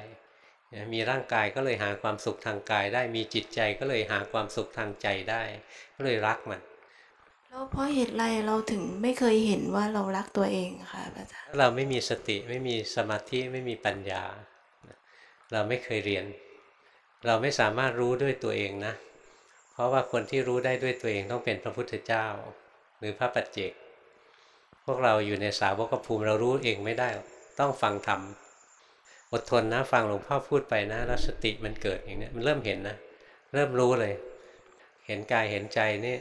มีร่างกายก็เลยหาความสุขทางกายได้มีจิตใจก็เลยหาความสุขทางใจได้ ก็เลยรักมันแล้วเพราะเหตุไรเราถึงไม่เคยเห็นว่าเรารักตัวเองอะค่ะพระอาจารย์ถ้าเราไม่มีสติไม่มีสมาธิไม่มีปัญญา เราไม่เคยเรียน เราไม่สามารถรู้ด้วยตัวเองนะ เพราะว่าคนที่รู้ได้ด้วยตัวเองต้องเป็นพระพุทธเจ้า หรือพระปัจเจก พวกเราอยู่ในสาวกภูมิเรารู้เองไม่ได้หรอกต้องฟังธรรม อดทนนะฟังหลวงพ่อพูดไปนะแล้วสติมันเกิดอย่างนี้มันเริ่มเห็นนะ เริ่มรู้เลย เห็นกายเห็นใจนี่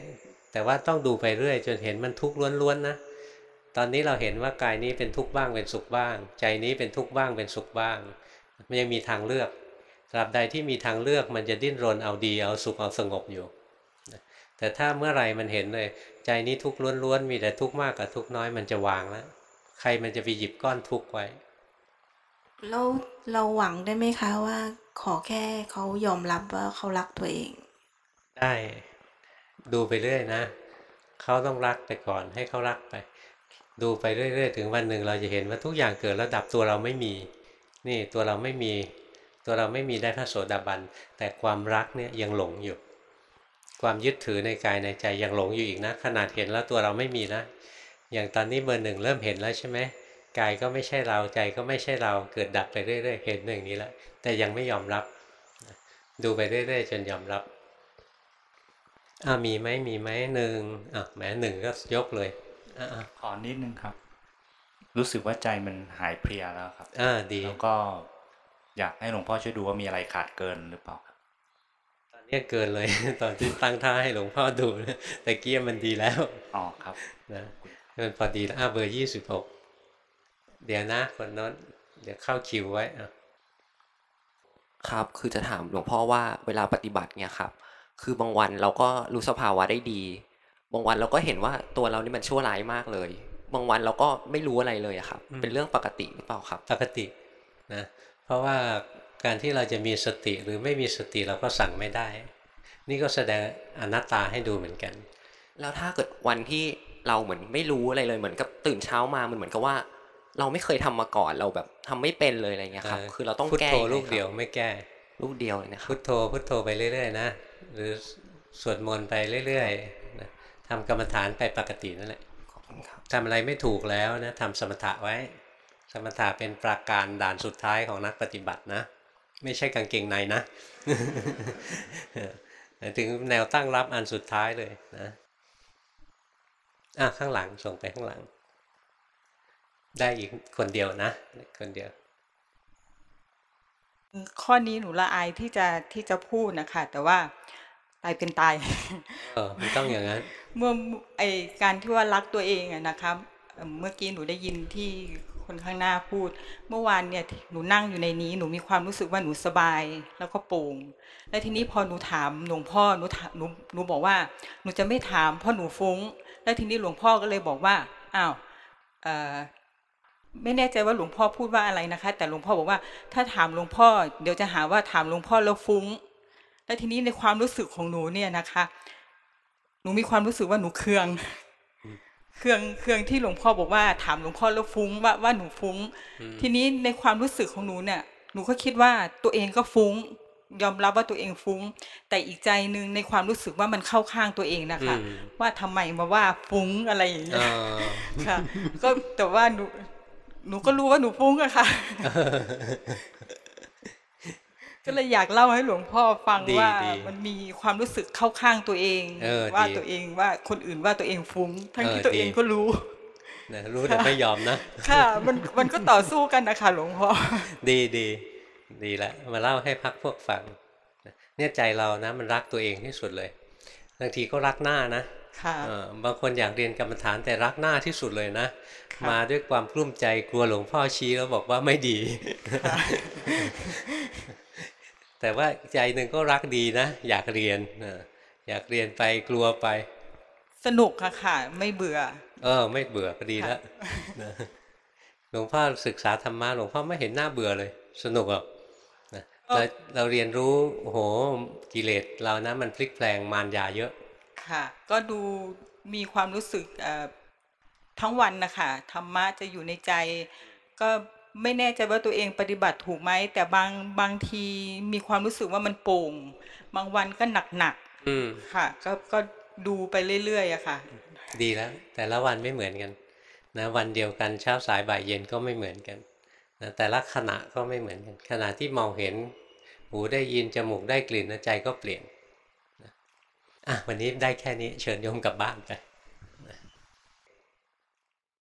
แต่ว่าต้องดูไปเรื่อย จนเห็นมันทุกข์ล้วนๆนะตอนนี้เราเห็นว่ากายนี้เป็นทุกข์บ้างเป็นสุขบ้าง ใจนี้เป็นทุกข์บ้างเป็นสุขบ้าง มันยังมีทางเลือกตราบใดที่มีทางเลือกมันจะดิ้นรนเอาดีเอาสุขเอาสงบอยู่ แต่ถ้าเมื่อไหรมันเห็นเลย ใจนี้ทุกข์ล้วนๆมีแต่ทุกข์มากกับทุกข์น้อยมันจะวางแล้วใครมันจะไปหยิบก้อนทุกข์ไว้ แล้วเราหวังได้ไหมคะว่า ขอแค่เขายอมรับว่าเขารักตัวเอง ได้ดูไปเรื่อยนะเขาต้องรักไปก่อนให้เขารักไป ดูไปเรื่อยๆ ถึงวันหนึ่งเราจะเห็นว่าทุกอย่างเกิดแล้วดับตัวเราไม่มี นี่ตัวเราไม่มี ตัวเราไม่มีได้พระโสดาบัน แต่ความรักเนี่ยยังหลงอยู่ ความยึดถือในกายในใจยังหลงอยู่อีกนะ ขนาดเห็นแล้วตัวเราไม่มีนะ อย่างตอนนี้เบอร์หนึ่งเริ่มเห็นแล้วใช่ไหม กายก็ไม่ใช่เราใจก็ไม่ใช่เราเกิดดับไปเรื่อยๆ เห็นอย่างนี้แล้วแต่ยังไม่ยอมรับ ดูไปเรื่อยๆ จนยอมรับอ่ามีไหมมีไหมหนึ่งอะแหมหนึ่งก็ยกเลยอ่าขอนิดนึงครับ รู้สึกว่าใจมันหายเพลียแล้วครับอ่าดีแล้วก็อยากให้หลวงพ่อช่วยดูว่ามีอะไรขาดเกินหรือเปล่าครับเนี่ยเกินเลย ตอนที่ตั้งท่าให้หลวงพ่อดูนะแต่เกี้ยมันดีแล้วอ๋อครับนะมันพอดีแล้วอะเบอร์ยี่สิบหก เดี๋ยวนะคนโน้นเดี๋ยวเข้าคิวไว้อะครับ คือจะถามหลวงพ่อว่าเวลาปฏิบัติเนี่ยครับ คือบางวันเราก็รู้สภาวะได้ดี บางวันเราก็เห็นว่าตัวเรานี่มันชั่วร้ายมากเลย บางวันเราก็ไม่รู้อะไรเลยอะครับ เป็นเรื่องปกติหรือเปล่าครับ ปกตินะเพราะว่าการที่เราจะมีสติหรือไม่มีสติเราก็สั่งไม่ได้ นี่ก็แสดงอนัตตาให้ดูเหมือนกัน แล้วถ้าเกิดวันที่เราเหมือนไม่รู้อะไรเลยเหมือนกับตื่นเช้ามามันเหมือนกับว่า เราไม่เคยทำมาก่อนเราแบบทำไม่เป็นเลยอะไรเงี้ยครับเออคือเราต้องพุทแก้โธยังไงลูกครับเดียวไม่แก้ลูกเดียวเลยนะครับพุทโธพุทโธไปเรื่อยๆนะหรือสวดมนต์ไปเรื่อยๆนะทำกรรมฐานไปปกตินั่นแหละทำอะไรไม่ถูกแล้วนะทำสมถะไว้ สมถะเป็นปราการด่านสุดท้ายของนักปฏิบัตินะ ไม่ใช่กางเกงในนะถึงแนวตั้งรับอันสุดท้ายเลยนะอะข้างหลังส่งไปข้างหลัง ได้อีกคนเดียวนะ คนเดียว ข้อนี้หนูละอายที่จะที่จะพูดนะคะ แต่ว่าตายเป็นตาย เออมันต้องอย่างนั้น เมื่อไอการที่ว่ารักตัวเองอะนะครับเอ่อเมื่อกี้หนูได้ยินที่คนข้างหน้าพูด เมื่อวานเนี่ยหนูนั่งอยู่ในนี้หนูมีความรู้สึกว่าหนูสบายแล้วก็โปร่งแล้วทีนี้พอหนูถามหลวงพ่อหนูถามหนูหนูบอกว่าหนูจะไม่ถามเพราะหนูฟุ้ง แล้วทีนี้หลวงพ่อก็เลยบอกว่าอ้าวเอ่อ ไม่แน่ใจว่าหลวงพ่อพูดว่าอะไรนะคะ แต่หลวงพ่อบอกว่า ถ้าถามหลวงพ่อ เดี๋ยวจะหาว่าถามหลวงพ่อแล้วฟุ้ง แล้วทีนี้ในความรู้สึกของหนูเนี่ยนะคะ หนูมีความรู้สึกว่าหนูเคือง เคืองเคืองที่หลวงพ่อบอกว่า ถามหลวงพ่อแล้วฟุ้งว่าว่าหนูฟุ้งอืมทีนี้ในความรู้สึกของหนูเนี่ย หนูก็คิดว่าตัวเองก็ฟุ้ง ยอมรับว่าตัวเองฟุ้ง แต่อีกใจหนึ่งในความรู้สึกว่ามันเข้าข้างตัวเองนะคะอืมว่าทำไมมาว่าฟุ้งอะไรอย่างเงี้ยอ๋อค่ะ ก็แต่ว่าหนู หนูก็รู้ว่าหนูฟุ้งอะค่ะ ก็เลยอยากเล่าให้หลวงพ่อฟังดีว่าดีมันมีความรู้สึกเข้าข้างตัวเองเออว่าดีตัวเองว่าคนอื่นว่าตัวเองฟุ้ง ทั้งเออที่ตัวดีเองก็รู้นะรู้แต่ไม่ยอมนะค่ะ มันมันก็ต่อสู้กันนะคะหลวงพ่อดีดีดีแล้วมาเล่าให้พักพวกฟังนะเนี่ยใจเรานะ มันรักตัวเองที่สุดเลยบางทีก็รักหน้านะค่ะเออบางคนอยากเรียนกรรมฐานแต่รักหน้าที่สุดเลยนะค่ะ มาด้วยความกลุ้มใจกลัวหลวงพ่อชี้แล้วบอกว่าไม่ดี แต่ว่าใจหนึ่งก็รักดีนะ อยากเรียนเอออยากเรียนไปกลัวไป สนุกค่ะค่ะ ไม่เบื่อ เออ ไม่เบื่อก็ดีแล้วนะหลวงพ่อศึกษาธรรมะหลวงพ่อไม่เห็นหน้าเบื่อเลย สนุกอะนะก็เราเราเรียนรู้โอ้โหกิเลสเรานะมันพลิกแปลงมารยาเยอะ ค่ะ ก็ดูมีความรู้สึกเอ่อ ทั้งวันนะคะธรรมะจะอยู่ในใจ ก็ไม่แน่ใจว่าตัวเองปฏิบัติถูกไหมแต่บางบางทีมีความรู้สึกว่ามันโป่ง บางวันก็หนักหนักๆอืมค่ะ ก็ก็ดูไปเรื่อยๆอะค่ะ ดีแล้ว แต่ละวันไม่เหมือนกันนะวันเดียวกันเช้าสายบ่ายเย็นก็ไม่เหมือนกันนะแต่ละขณะก็ไม่เหมือนกันขณะที่มองเห็น หูได้ยินจมูกได้กลิ่นนะใจก็เปลี่ยนนะอะวันนี้ได้แค่นี้เชิญโยมกลับบ้านไป